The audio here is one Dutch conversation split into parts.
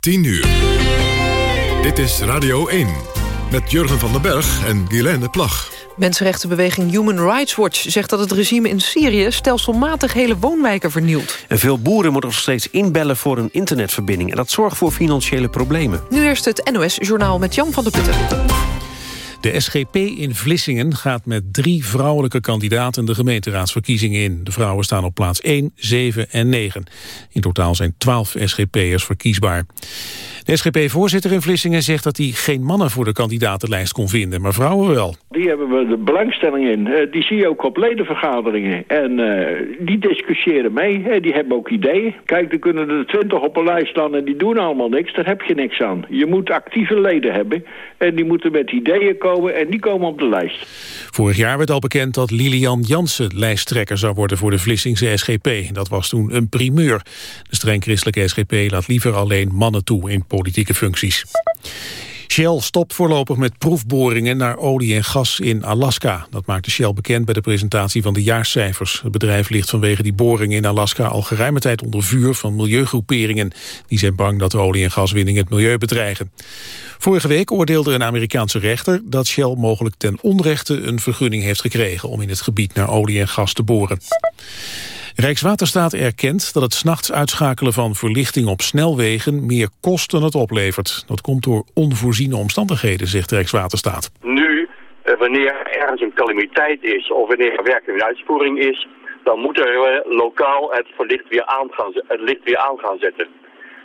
10 uur. Dit is Radio 1 met Jurgen van den Berg en Guilaine Plag. Mensenrechtenbeweging Human Rights Watch zegt dat het regime in Syrië... stelselmatig hele woonwijken vernielt. En veel boeren moeten nog steeds inbellen voor een internetverbinding. En dat zorgt voor financiële problemen. Nu eerst het NOS-journaal met Jan van der Putten. De SGP in Vlissingen gaat met drie vrouwelijke kandidaten de gemeenteraadsverkiezingen in. De vrouwen staan op plaats 1, 7 en 9. In totaal zijn 12 SGP'ers verkiesbaar. De SGP-voorzitter in Vlissingen zegt dat hij geen mannen voor de kandidatenlijst kon vinden, maar vrouwen wel. Die hebben we de belangstelling in. Uh, die zie je ook op ledenvergaderingen. En uh, die discussiëren mee. Uh, die hebben ook ideeën. Kijk, er kunnen er twintig op een lijst staan en die doen allemaal niks. Daar heb je niks aan. Je moet actieve leden hebben. En die moeten met ideeën komen en die komen op de lijst. Vorig jaar werd al bekend dat Lilian Jansen lijsttrekker zou worden voor de Vlissingse SGP. Dat was toen een primeur. De streng christelijke SGP laat liever alleen mannen toe in politieke functies. Shell stopt voorlopig met proefboringen naar olie en gas in Alaska. Dat maakte Shell bekend bij de presentatie van de jaarcijfers. Het bedrijf ligt vanwege die boringen in Alaska al geruime tijd onder vuur van milieugroeperingen. Die zijn bang dat de olie- en gaswinning het milieu bedreigen. Vorige week oordeelde een Amerikaanse rechter dat Shell mogelijk ten onrechte een vergunning heeft gekregen om in het gebied naar olie en gas te boren. Rijkswaterstaat erkent dat het s'nachts uitschakelen van verlichting op snelwegen meer kost dan het oplevert. Dat komt door onvoorziene omstandigheden, zegt Rijkswaterstaat. Nu, eh, wanneer ergens een calamiteit is of wanneer er werk in uitvoering is, dan moet er eh, lokaal het, verlicht weer aan gaan, het licht weer aan gaan zetten.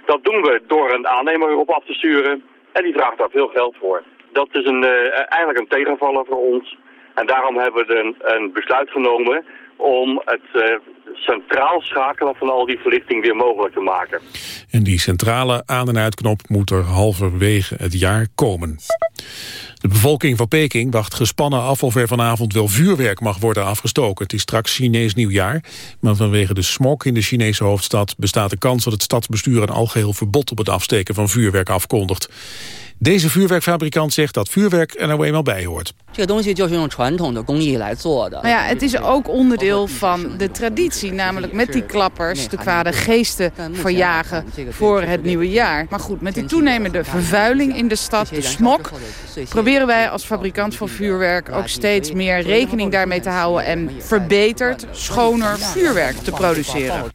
Dat doen we door een aannemer erop af te sturen en die vraagt daar veel geld voor. Dat is een, uh, eigenlijk een tegenvaller voor ons. En daarom hebben we een, een besluit genomen om het centraal schakelen van al die verlichting weer mogelijk te maken. En die centrale aan- en uitknop moet er halverwege het jaar komen. De bevolking van Peking wacht gespannen af of er vanavond wel vuurwerk mag worden afgestoken. Het is straks Chinees nieuwjaar, maar vanwege de smog in de Chinese hoofdstad bestaat de kans dat het stadsbestuur een algeheel verbod op het afsteken van vuurwerk afkondigt. Deze vuurwerkfabrikant zegt dat vuurwerk er nou eenmaal bij hoort. Nou ja, het is ook onderdeel van de traditie, namelijk met die klappers de kwade geesten verjagen voor het nieuwe jaar. Maar goed, met die toenemende vervuiling in de stad, de smog, proberen wij als fabrikant van vuurwerk ook steeds meer rekening daarmee te houden en verbeterd, schoner vuurwerk te produceren.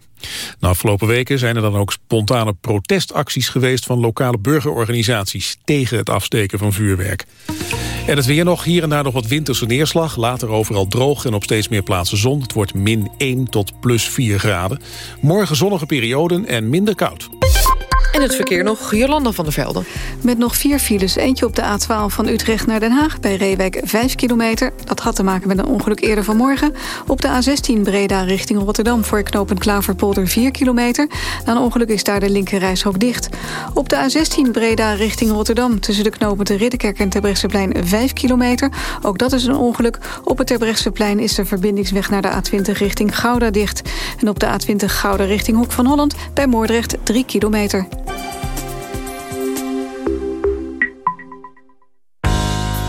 De afgelopen weken zijn er dan ook spontane protestacties geweest van lokale burgerorganisaties tegen het afsteken van vuurwerk. En het weer nog, hier en daar nog wat winterse neerslag. Later overal droog en op steeds meer plaatsen zon. Het wordt min 1 tot plus 4 graden. Morgen zonnige perioden en minder koud. En het verkeer nog, Jolanda van der Velden. Met nog vier files. Eentje op de A12 van Utrecht naar Den Haag. Bij Reewijk 5 kilometer. Dat had te maken met een ongeluk eerder vanmorgen. Op de A16 Breda richting Rotterdam voor knooppunt Klaverpolder 4 kilometer. Na een ongeluk is daar de linkerrijstrook dicht. Op de A16 Breda richting Rotterdam. Tussen de knooppunten Ridderkerk en Terbrechtseplein 5 kilometer. Ook dat is een ongeluk. Op het Terbrechtseplein is de verbindingsweg naar de A20 richting Gouda dicht. En op de A20 Gouda richting Hoek van Holland bij Moordrecht 3 kilometer.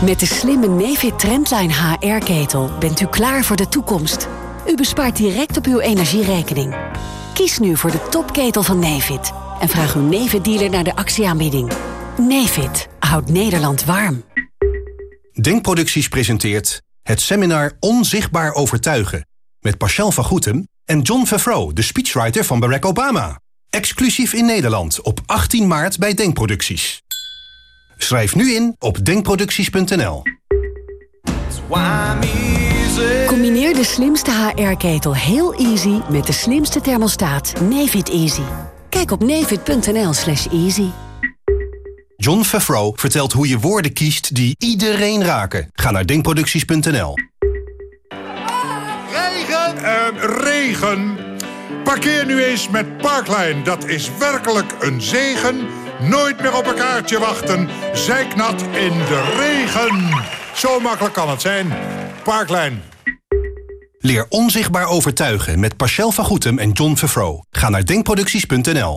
Met de slimme Nefit Trendline HR-ketel bent u klaar voor de toekomst. U bespaart direct op uw energierekening. Kies nu voor de topketel van Nefit en vraag uw Nefit-dealer naar de actieaanbieding. Nefit houdt Nederland warm. Denkproducties presenteert het seminar Onzichtbaar Overtuigen... met Pascal van Goetem en John Favreau, de speechwriter van Barack Obama. Exclusief in Nederland op 18 maart bij Denkproducties. Schrijf nu in op denkproducties.nl. Combineer de slimste HR-ketel heel easy met de slimste thermostaat Nefit Easy. Kijk op nefit.nl slash easy. John Favreau vertelt hoe je woorden kiest die iedereen raken. Ga naar denkproducties.nl. Regen en regen. Parkeer nu eens met Parklijn. Dat is werkelijk een zegen. Nooit meer op een kaartje wachten. Zijknat in de regen. Zo makkelijk kan het zijn. Parklijn. Leer onzichtbaar overtuigen met Pascal van Goetem en John Favreau. Ga naar denkproducties.nl.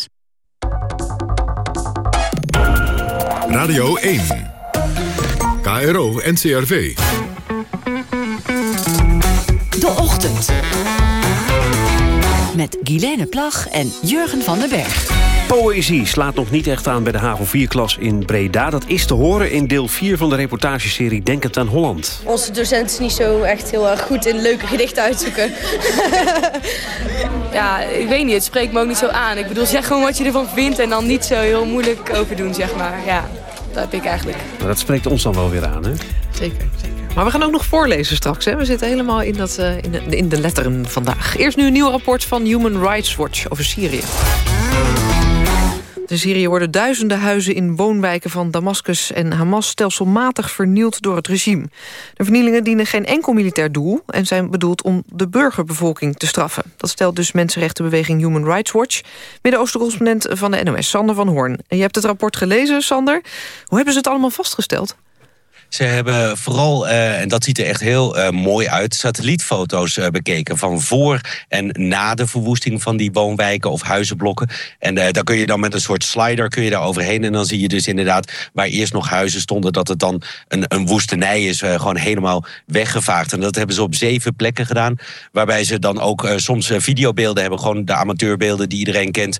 Radio 1. KRO NCRV. De Ochtend. Met Guilaine Plag en Jurgen van den Berg. Poëzie slaat nog niet echt aan bij de HAVO4-klas in Breda. Dat is te horen in deel 4 van de reportageserie Denkend aan Holland. Onze docent is niet zo echt heel erg goed in leuke gedichten uitzoeken. ja, ik weet niet. Het spreekt me ook niet zo aan. Ik bedoel, zeg gewoon wat je ervan vindt en dan niet zo heel moeilijk over doen, zeg maar. Ja, dat heb ik eigenlijk. Maar dat spreekt ons dan wel weer aan, hè? Zeker, zeker. Maar we gaan ook nog voorlezen straks. Hè? We zitten helemaal in, dat, uh, in, de, in de letteren vandaag. Eerst nu een nieuw rapport van Human Rights Watch over Syrië. In Syrië worden duizenden huizen in woonwijken van Damascus en Hamas stelselmatig vernield door het regime. De vernielingen dienen geen enkel militair doel en zijn bedoeld om de burgerbevolking te straffen. Dat stelt dus mensenrechtenbeweging Human Rights Watch. Midden-Oosten-correspondent van de NOS, Sander van Hoorn. En je hebt het rapport gelezen, Sander. Hoe hebben ze het allemaal vastgesteld? Ze hebben vooral, uh, en dat ziet er echt heel uh, mooi uit, satellietfoto's uh, bekeken van voor en na de verwoesting van die woonwijken of huizenblokken. En daar kun je dan met een soort slider kun je daar overheen. En dan zie je dus inderdaad waar eerst nog huizen stonden, dat het dan een, een woestenij is, gewoon helemaal weggevaagd. En dat hebben ze op zeven plekken gedaan. Waarbij ze dan ook soms videobeelden hebben, gewoon de amateurbeelden die iedereen kent.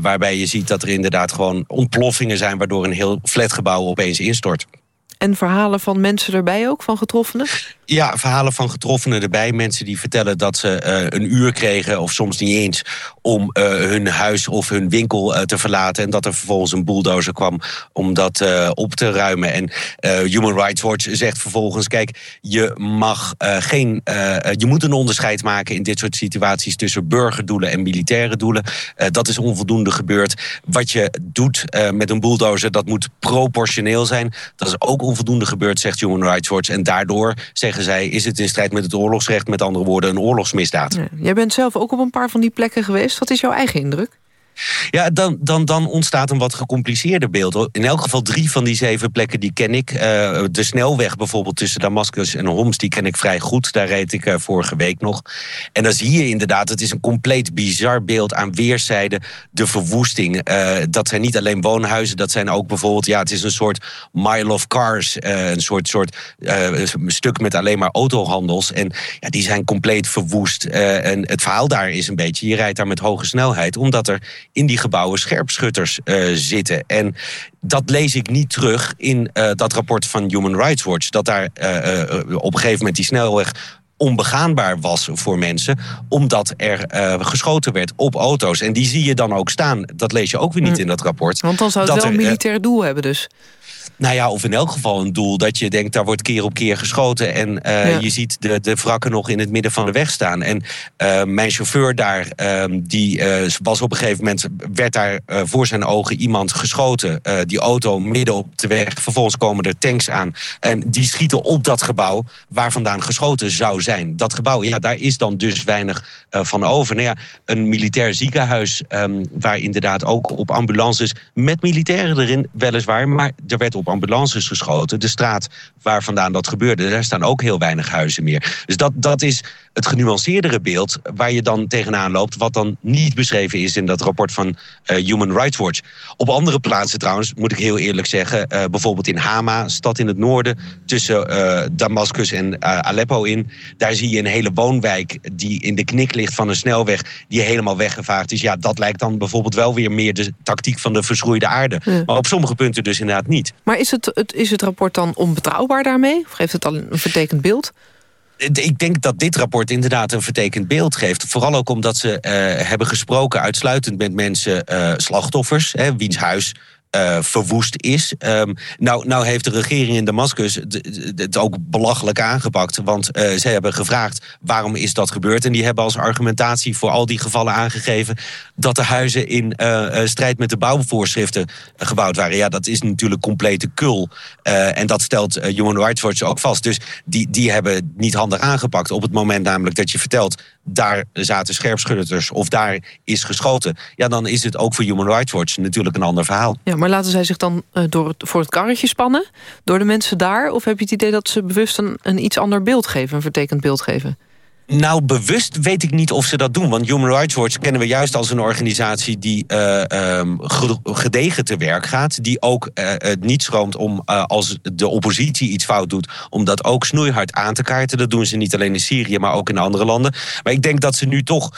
waarbij je ziet dat er inderdaad gewoon ontploffingen zijn, waardoor een heel flatgebouw opeens instort. En verhalen van mensen erbij ook, van getroffenen? Ja, verhalen van getroffenen erbij. Mensen die vertellen dat ze uh, een uur kregen, of soms niet eens... om uh, hun huis of hun winkel uh, te verlaten. En dat er vervolgens een bulldozer kwam om dat op te ruimen. En Human Rights Watch zegt vervolgens... kijk, je mag geen... je moet een onderscheid maken in dit soort situaties... tussen burgerdoelen en militaire doelen. dat is onvoldoende gebeurd. Wat je doet met een bulldozer, dat moet proportioneel zijn. Dat is ook onvoldoende gebeurd, zegt Human Rights Watch. En daardoor zeggen zij, is het in strijd met het oorlogsrecht... met andere woorden een oorlogsmisdaad. Jij bent zelf ook op een paar van die plekken geweest. Wat is jouw eigen indruk? Ja, dan, dan, dan ontstaat een wat gecompliceerder beeld. In elk geval drie van die zeven plekken die ken ik. Uh, de snelweg bijvoorbeeld tussen Damascus en Homs, die ken ik vrij goed. Daar reed ik uh, vorige week nog. En dan zie je inderdaad, het is een compleet bizar beeld aan weerszijden. De verwoesting. Uh, dat zijn niet alleen woonhuizen, dat zijn ook bijvoorbeeld... ja, het is een soort mile of cars. een soort, soort stuk met alleen maar autohandels. En ja, die zijn compleet verwoest. en het verhaal daar is een beetje, je rijdt daar met hoge snelheid... omdat er in die gebouwen scherpschutters uh, zitten. En dat lees ik niet terug in uh, dat rapport van Human Rights Watch. Dat daar uh, op een gegeven moment die snelweg onbegaanbaar was voor mensen, omdat er uh, geschoten werd op auto's. En die zie je dan ook staan. Dat lees je ook weer niet hm. in dat rapport. Want dan zou het wel een militair doel hebben dus. Nou ja, of in elk geval een doel dat je denkt, daar wordt keer op keer geschoten. En uh, ja. je ziet de, de wrakken nog in het midden van de weg staan. En uh, mijn chauffeur daar, uh, die was op een gegeven moment, werd daar voor zijn ogen iemand geschoten. die auto midden op de weg. Vervolgens komen er tanks aan. En die schieten op dat gebouw waar vandaan geschoten zou zijn. Dat gebouw, ja, daar is dan dus weinig van over. Nou ja, een militair ziekenhuis, um, waar inderdaad ook op ambulances met militairen erin, weliswaar. Maar er werd op ambulances geschoten. De straat waar vandaan dat gebeurde, daar staan ook heel weinig huizen meer. Dus dat, dat is het genuanceerdere beeld waar je dan tegenaan loopt... wat dan niet beschreven is in dat rapport van uh, Human Rights Watch. Op andere plaatsen trouwens, moet ik heel eerlijk zeggen... Uh, bijvoorbeeld in Hama, stad in het noorden... tussen uh, Damascus en Aleppo in... daar zie je een hele woonwijk die in de knik ligt van een snelweg... die helemaal weggevaagd is. Ja, dat lijkt dan bijvoorbeeld wel weer meer de tactiek van de verschroeide aarde. Ja. Maar op sommige punten dus inderdaad niet. Maar is het, het, is het rapport dan onbetrouwbaar daarmee? Of geeft het al een vertekend beeld? ik denk dat dit rapport inderdaad een vertekend beeld geeft. Vooral ook omdat ze hebben gesproken uitsluitend met mensen, slachtoffers, hè, wiens huis uh, verwoest is. Um, nou, nou heeft de regering in Damascus het ook belachelijk aangepakt. Want uh, ze hebben gevraagd waarom is dat gebeurd. En die hebben als argumentatie voor al die gevallen aangegeven... dat de huizen in uh, strijd met de bouwvoorschriften gebouwd waren. Ja, dat is natuurlijk complete kul. en dat stelt Human Rights Watch ook vast. Dus die, die hebben niet handig aangepakt. Op het moment namelijk dat je vertelt... daar zaten scherpschutters of daar is geschoten... ja, dan is het ook voor Human Rights Watch natuurlijk een ander verhaal. Ja, maar laten zij zich dan uh, door het, voor het karretje spannen? Door de mensen daar? Of heb je het idee dat ze bewust een iets ander beeld geven? Een vertekend beeld geven? Nou, bewust weet ik niet of ze dat doen. Want Human Rights Watch kennen we juist als een organisatie... die uh, um, gedegen te werk gaat. Die ook uh, het niet schroomt om, uh, als de oppositie iets fout doet... om dat ook snoeihard aan te kaarten. Dat doen ze niet alleen in Syrië, maar ook in andere landen. Maar ik denk dat ze nu toch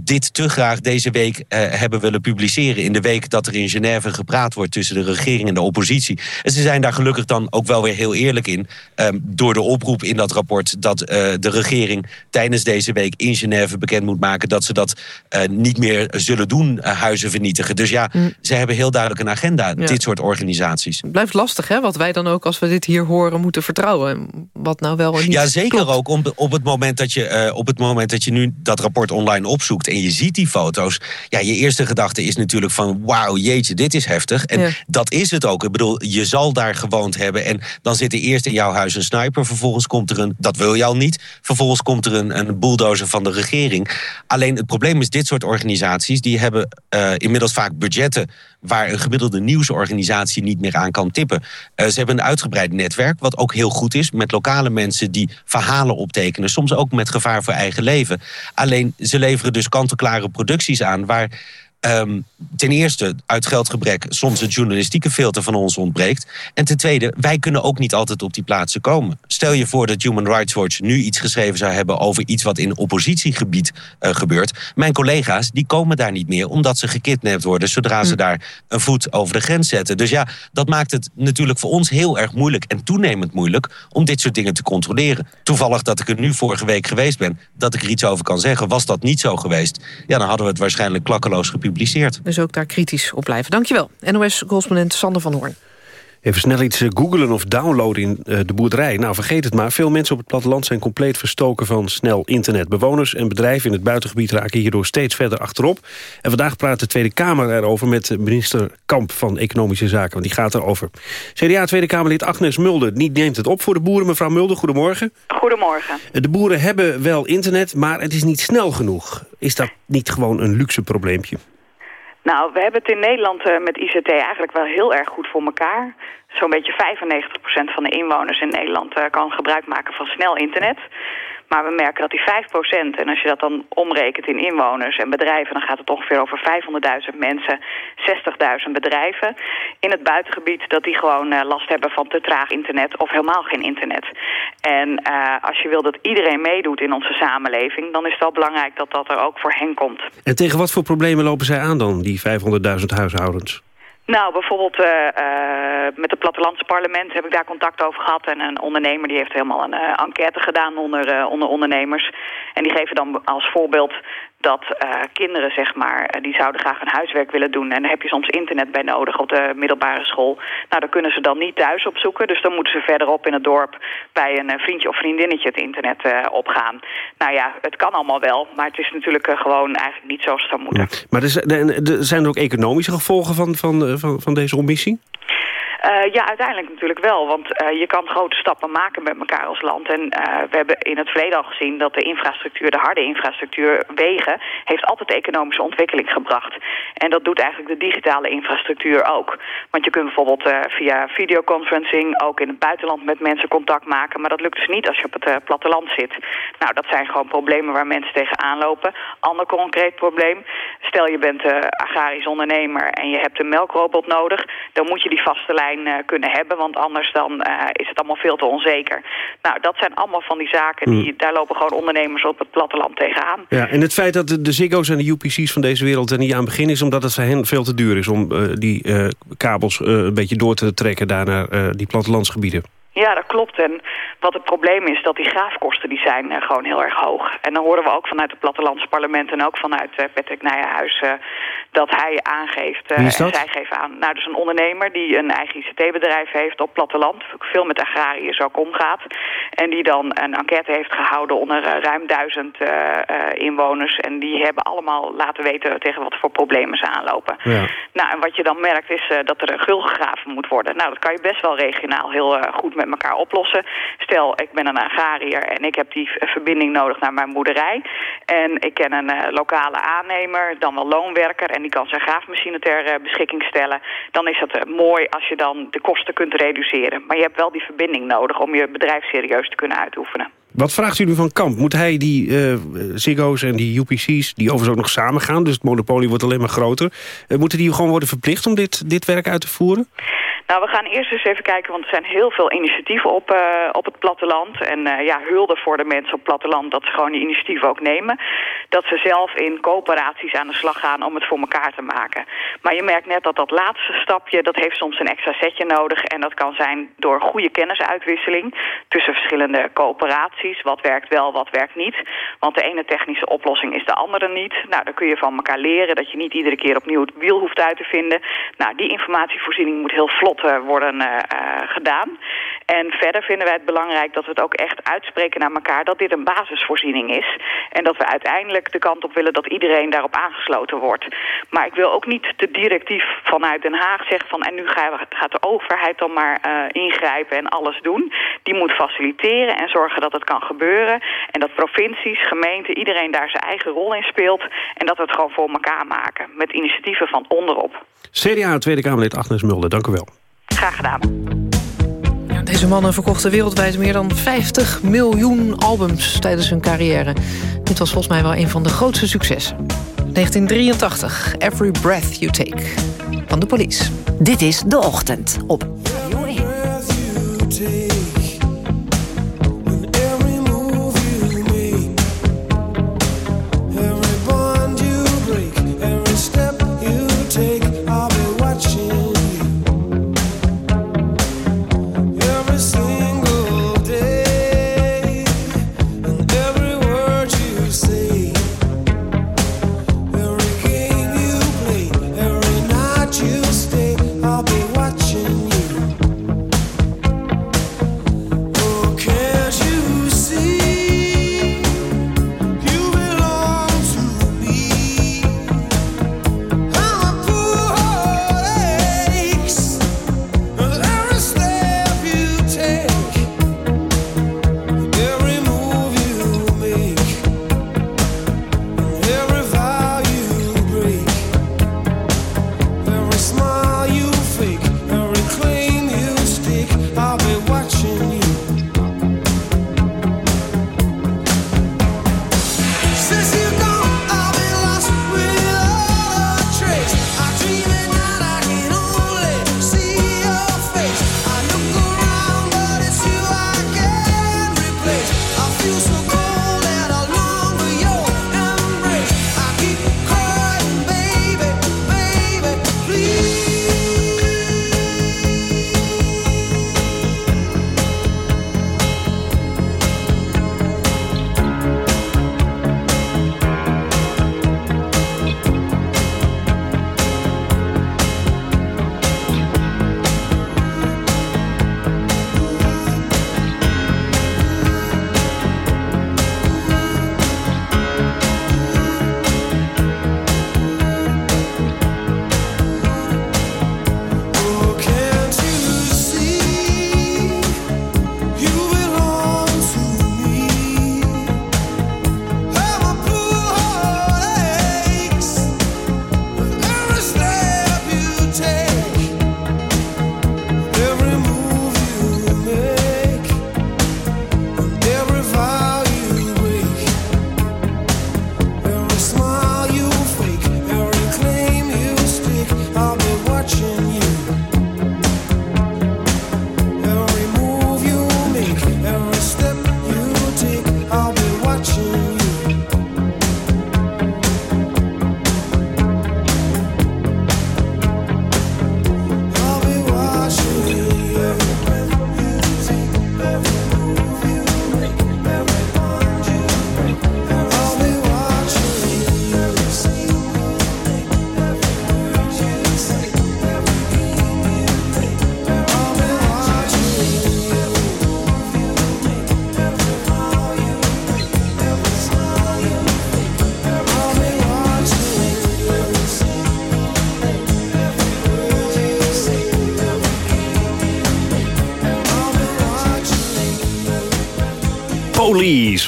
dit te graag deze week uh, hebben willen publiceren. In de week dat er in Genève gepraat wordt tussen de regering en de oppositie. En ze zijn daar gelukkig dan ook wel weer heel eerlijk in. Um, door de oproep in dat rapport dat uh, de regering tijdens deze week in Genève bekend moet maken. dat ze dat uh, niet meer zullen doen, huizen vernietigen. Dus ja, mm. ze hebben heel duidelijk een agenda, ja. dit soort organisaties. Het blijft lastig, hè? Wat wij dan ook, als we dit hier horen, moeten vertrouwen. Wat nou wel en niet Ja, zeker klopt. ook. Om, op, het moment dat je, op het moment dat je nu dat rapport online opzoekt en je ziet die foto's... ja, je eerste gedachte is natuurlijk van... wauw, jeetje, dit is heftig. En ja. dat is het ook. Ik bedoel, je zal daar gewoond hebben... en dan zit er eerst in jouw huis een sniper... vervolgens komt er een, dat wil je al niet... vervolgens komt er een, een bulldozer van de regering. Alleen het probleem is, dit soort organisaties... die hebben uh, inmiddels vaak budgetten waar een gemiddelde nieuwsorganisatie niet meer aan kan tippen. Uh, ze hebben een uitgebreid netwerk, wat ook heel goed is... met lokale mensen die verhalen optekenen. Soms ook met gevaar voor eigen leven. Alleen, ze leveren dus kant-en-klare producties aan... waar Um, ten eerste uit geldgebrek soms het journalistieke filter van ons ontbreekt. En ten tweede, wij kunnen ook niet altijd op die plaatsen komen. Stel je voor dat Human Rights Watch nu iets geschreven zou hebben over iets wat in oppositiegebied uh, gebeurt. Mijn collega's die komen daar niet meer omdat ze gekidnapt worden zodra ze daar een voet over de grens zetten. Dus ja, dat maakt het natuurlijk voor ons heel erg moeilijk en toenemend moeilijk om dit soort dingen te controleren. Toevallig dat ik er nu vorige week geweest ben, dat ik er iets over kan zeggen. Was dat niet zo geweest, ja, dan hadden we het waarschijnlijk klakkeloos gepubliceerd gepubliceerd. Dus ook daar kritisch op blijven. Dankjewel. NOS-correspondent Sander van Hoorn. Even snel iets googlen of downloaden in uh, de boerderij. Nou, vergeet het maar. Veel mensen op het platteland zijn compleet verstoken van snel internet. Bewoners en bedrijven in het buitengebied raken hierdoor steeds verder achterop. En vandaag praat de Tweede Kamer erover met minister Kamp van Economische Zaken. Want die gaat erover. CDA Tweede Kamerlid Agnes Mulder die neemt het op voor de boeren. Mevrouw Mulder, goedemorgen. Goedemorgen. De boeren hebben wel internet, maar het is niet snel genoeg. Is dat niet gewoon een luxe probleempje? Nou, we hebben het in Nederland uh, met ICT eigenlijk wel heel erg goed voor elkaar. Zo'n beetje 95% van de inwoners in Nederland uh, kan gebruik maken van snel internet. Maar we merken dat die 5%, en als je dat dan omrekent in inwoners en bedrijven... dan gaat het ongeveer over 500.000 mensen, 60.000 bedrijven... in het buitengebied dat die gewoon uh, last hebben van te traag internet of helemaal geen internet. En uh, als je wil dat iedereen meedoet in onze samenleving... dan is het wel belangrijk dat dat er ook voor hen komt. En tegen wat voor problemen lopen zij aan dan, die 500.000 huishoudens? Nou, bijvoorbeeld uh, uh, met het plattelandse parlement heb ik daar contact over gehad. En een ondernemer die heeft helemaal een uh, enquête gedaan onder, onder ondernemers. En die geven dan als voorbeeld dat uh, kinderen, zeg maar, die zouden graag hun huiswerk willen doen. En daar heb je soms internet bij nodig op de middelbare school. Nou, daar kunnen ze dan niet thuis opzoeken. Dus dan moeten ze verderop in het dorp bij een vriendje of vriendinnetje het internet opgaan. Nou ja, het kan allemaal wel. Maar het is natuurlijk gewoon eigenlijk niet zoals het zou moeten. Maar er zijn er ook economische gevolgen van, van, van, van deze omissie? Uh, ja, uiteindelijk natuurlijk wel. Want uh, je kan grote stappen maken met elkaar als land. En uh, we hebben in het verleden al gezien dat de infrastructuur, de harde infrastructuur, wegen, heeft altijd economische ontwikkeling gebracht. En dat doet eigenlijk de digitale infrastructuur ook. Want je kunt bijvoorbeeld via videoconferencing ook in het buitenland met mensen contact maken. Maar dat lukt dus niet als je op het platteland zit. Nou, dat zijn gewoon problemen waar mensen tegenaan lopen. Ander concreet probleem. Stel je bent agrarisch ondernemer en je hebt een melkrobot nodig. Dan moet je die vaste lijn uh, kunnen hebben, want anders dan uh, is het allemaal veel te onzeker. Nou, dat zijn allemaal van die zaken, die, daar lopen gewoon ondernemers op het platteland tegenaan. Ja, en het feit dat de, de Ziggo's en de UPC's van deze wereld er niet aan beginnen... is omdat het voor hen veel te duur is om uh, die kabels een beetje door te trekken daar naar die plattelandsgebieden. Ja, dat klopt. En wat het probleem is, dat die graafkosten die zijn uh, gewoon heel erg hoog. En dan horen we ook vanuit het plattelandsparlement en ook vanuit uh, Patrick Nijenhuis... Uh, dat hij aangeeft, en zij geven aan... Nou, dus een ondernemer die een eigen ICT-bedrijf heeft op platteland... veel met agrariërs ook omgaat... en die dan een enquête heeft gehouden onder ruim duizend inwoners... en die hebben allemaal laten weten tegen wat voor problemen ze aanlopen. Ja. Nou, en wat je dan merkt is dat er een gul gegraven moet worden. Nou, dat kan je best wel regionaal heel goed met elkaar oplossen. Stel, ik ben een agrariër en ik heb die verbinding nodig naar mijn boerderij. En ik ken een uh, lokale aannemer, dan wel loonwerker... en die kan zijn graafmachine ter uh, beschikking stellen. Dan is het uh, mooi als je dan de kosten kunt reduceren. Maar je hebt wel die verbinding nodig om je bedrijf serieus te kunnen uitoefenen. Wat vraagt u nu van Kamp? Moet hij die uh, Ziggo's en die UPC's, die overigens ook nog samen gaan... dus het monopolie wordt alleen maar groter... Moeten die gewoon worden verplicht om dit, dit werk uit te voeren? Nou, we gaan eerst eens even kijken, want er zijn heel veel initiatieven op, uh, op het platteland. En uh, ja, hulde voor de mensen op het platteland dat ze gewoon die initiatieven ook nemen. Dat ze zelf in coöperaties aan de slag gaan om het voor elkaar te maken. Maar je merkt net dat dat laatste stapje, dat heeft soms een extra setje nodig. En dat kan zijn door goede kennisuitwisseling tussen verschillende coöperaties. Wat werkt wel, wat werkt niet. Want de ene technische oplossing is de andere niet. Nou, dan kun je van elkaar leren dat je niet iedere keer opnieuw het wiel hoeft uit te vinden. Nou, die informatievoorziening moet heel vlot worden uh, gedaan. En verder vinden wij het belangrijk dat we het ook echt uitspreken naar elkaar... dat dit een basisvoorziening is. En dat we uiteindelijk de kant op willen dat iedereen daarop aangesloten wordt. Maar ik wil ook niet te directief vanuit Den Haag zeggen van... en nu gaat de overheid dan maar ingrijpen en alles doen. Die moet faciliteren en zorgen dat het kan gebeuren. En dat provincies, gemeenten, iedereen daar zijn eigen rol in speelt. En dat we het gewoon voor elkaar maken. Met initiatieven van onderop. CDA Tweede Kamerlid Agnes Mulder, dank u wel. Graag gedaan. Deze mannen verkochten wereldwijd meer dan 50 miljoen albums tijdens hun carrière. Dit was volgens mij wel een van de grootste successen. 1983, Every Breath You Take, van de police. Dit is De Ochtend op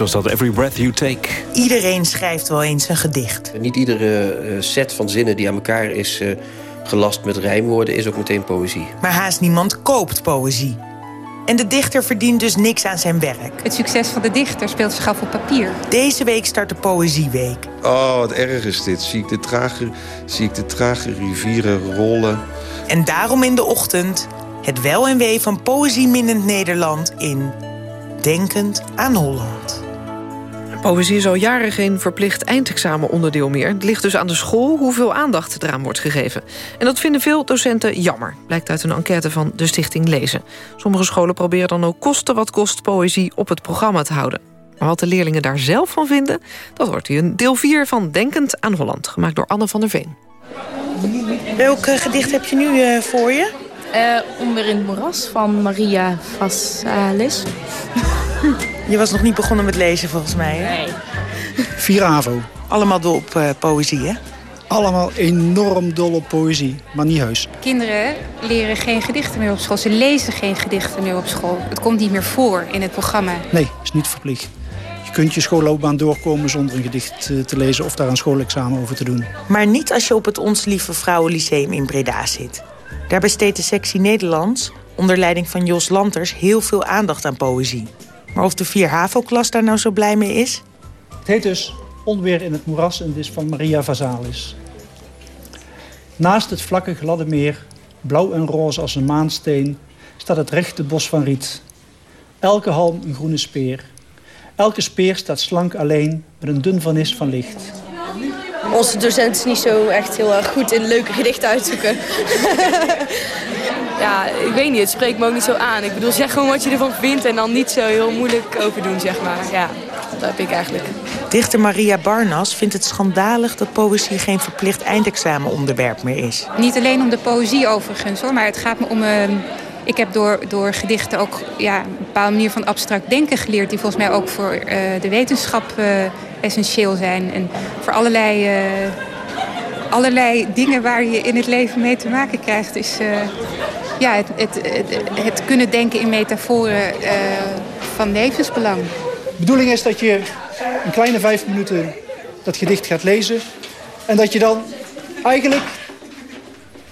was dat Every Breath You Take. Iedereen schrijft wel eens een gedicht. Niet iedere uh, set van zinnen die aan elkaar is uh, gelast met rijmwoorden... is ook meteen poëzie. Maar haast niemand koopt poëzie. En de dichter verdient dus niks aan zijn werk. Het succes van de dichter speelt zich af op papier. Deze week start de Poëzieweek. Oh, wat erg is dit. Zie ik de trage, zie ik de trage rivieren rollen. En daarom in de ochtend het wel en wee van poëzieminnend Nederland in Denkend aan Holland. Poëzie is al jaren geen verplicht eindexamenonderdeel meer. Het ligt dus aan de school hoeveel aandacht eraan wordt gegeven. En dat vinden veel docenten jammer, blijkt uit een enquête van de Stichting Lezen. Sommige scholen proberen dan ook kosten wat kost poëzie op het programma te houden. Maar wat de leerlingen daar zelf van vinden, dat wordt hier een deel 4 van Denkend aan Holland, gemaakt door Anne van der Veen. Welk gedicht heb je nu uh, voor je? Uh, Onder in het moeras van Maria Vassalis. Je was nog niet begonnen met lezen volgens mij, hè? Nee. Vier AVO. Allemaal dol op uh, poëzie, hè? Allemaal enorm dol op poëzie, maar niet heus. Kinderen leren geen gedichten meer op school. Ze lezen geen gedichten meer op school. Het komt niet meer voor in het programma. Nee, is niet verplicht. Je kunt je schoolloopbaan doorkomen zonder een gedicht te lezen... of daar een schoolexamen over te doen. Maar niet als je op het Ons Lieve Vrouwenlyceum in Breda zit. Daar besteedt de sectie Nederlands, onder leiding van Jos Lanters... heel veel aandacht aan poëzie. Maar of de 4 HAVO-klas daar nou zo blij mee is? Het heet dus Onweer in het moeras en het is van Maria Vazalis. Naast het vlakke gladde meer, blauw en roze als een maansteen... staat het rechte bos van riet. Elke halm een groene speer. Elke speer staat slank alleen met een dun vanis van licht. Onze docent is niet zo echt heel erg goed in leuke gedichten uitzoeken. ja, ik weet niet. Het spreekt me ook niet zo aan. Ik bedoel, zeg gewoon wat je ervan vindt en dan niet zo heel moeilijk over doen, zeg maar. Ja, dat heb ik eigenlijk. Dichter Maria Barnas vindt het schandalig dat poëzie geen verplicht eindexamenonderwerp meer is. Niet alleen om de poëzie overigens, hoor, maar het gaat me om... Uh, ik heb door, door gedichten ook ja, een bepaalde manier van abstract denken geleerd... die volgens mij ook voor uh, de wetenschap uh, essentieel zijn. En voor allerlei, uh, allerlei dingen waar je in het leven mee te maken krijgt... is ja, het, het, het, kunnen denken in metaforen van levensbelang. De bedoeling is dat je een kleine vijf minuten dat gedicht gaat lezen... en dat je dan eigenlijk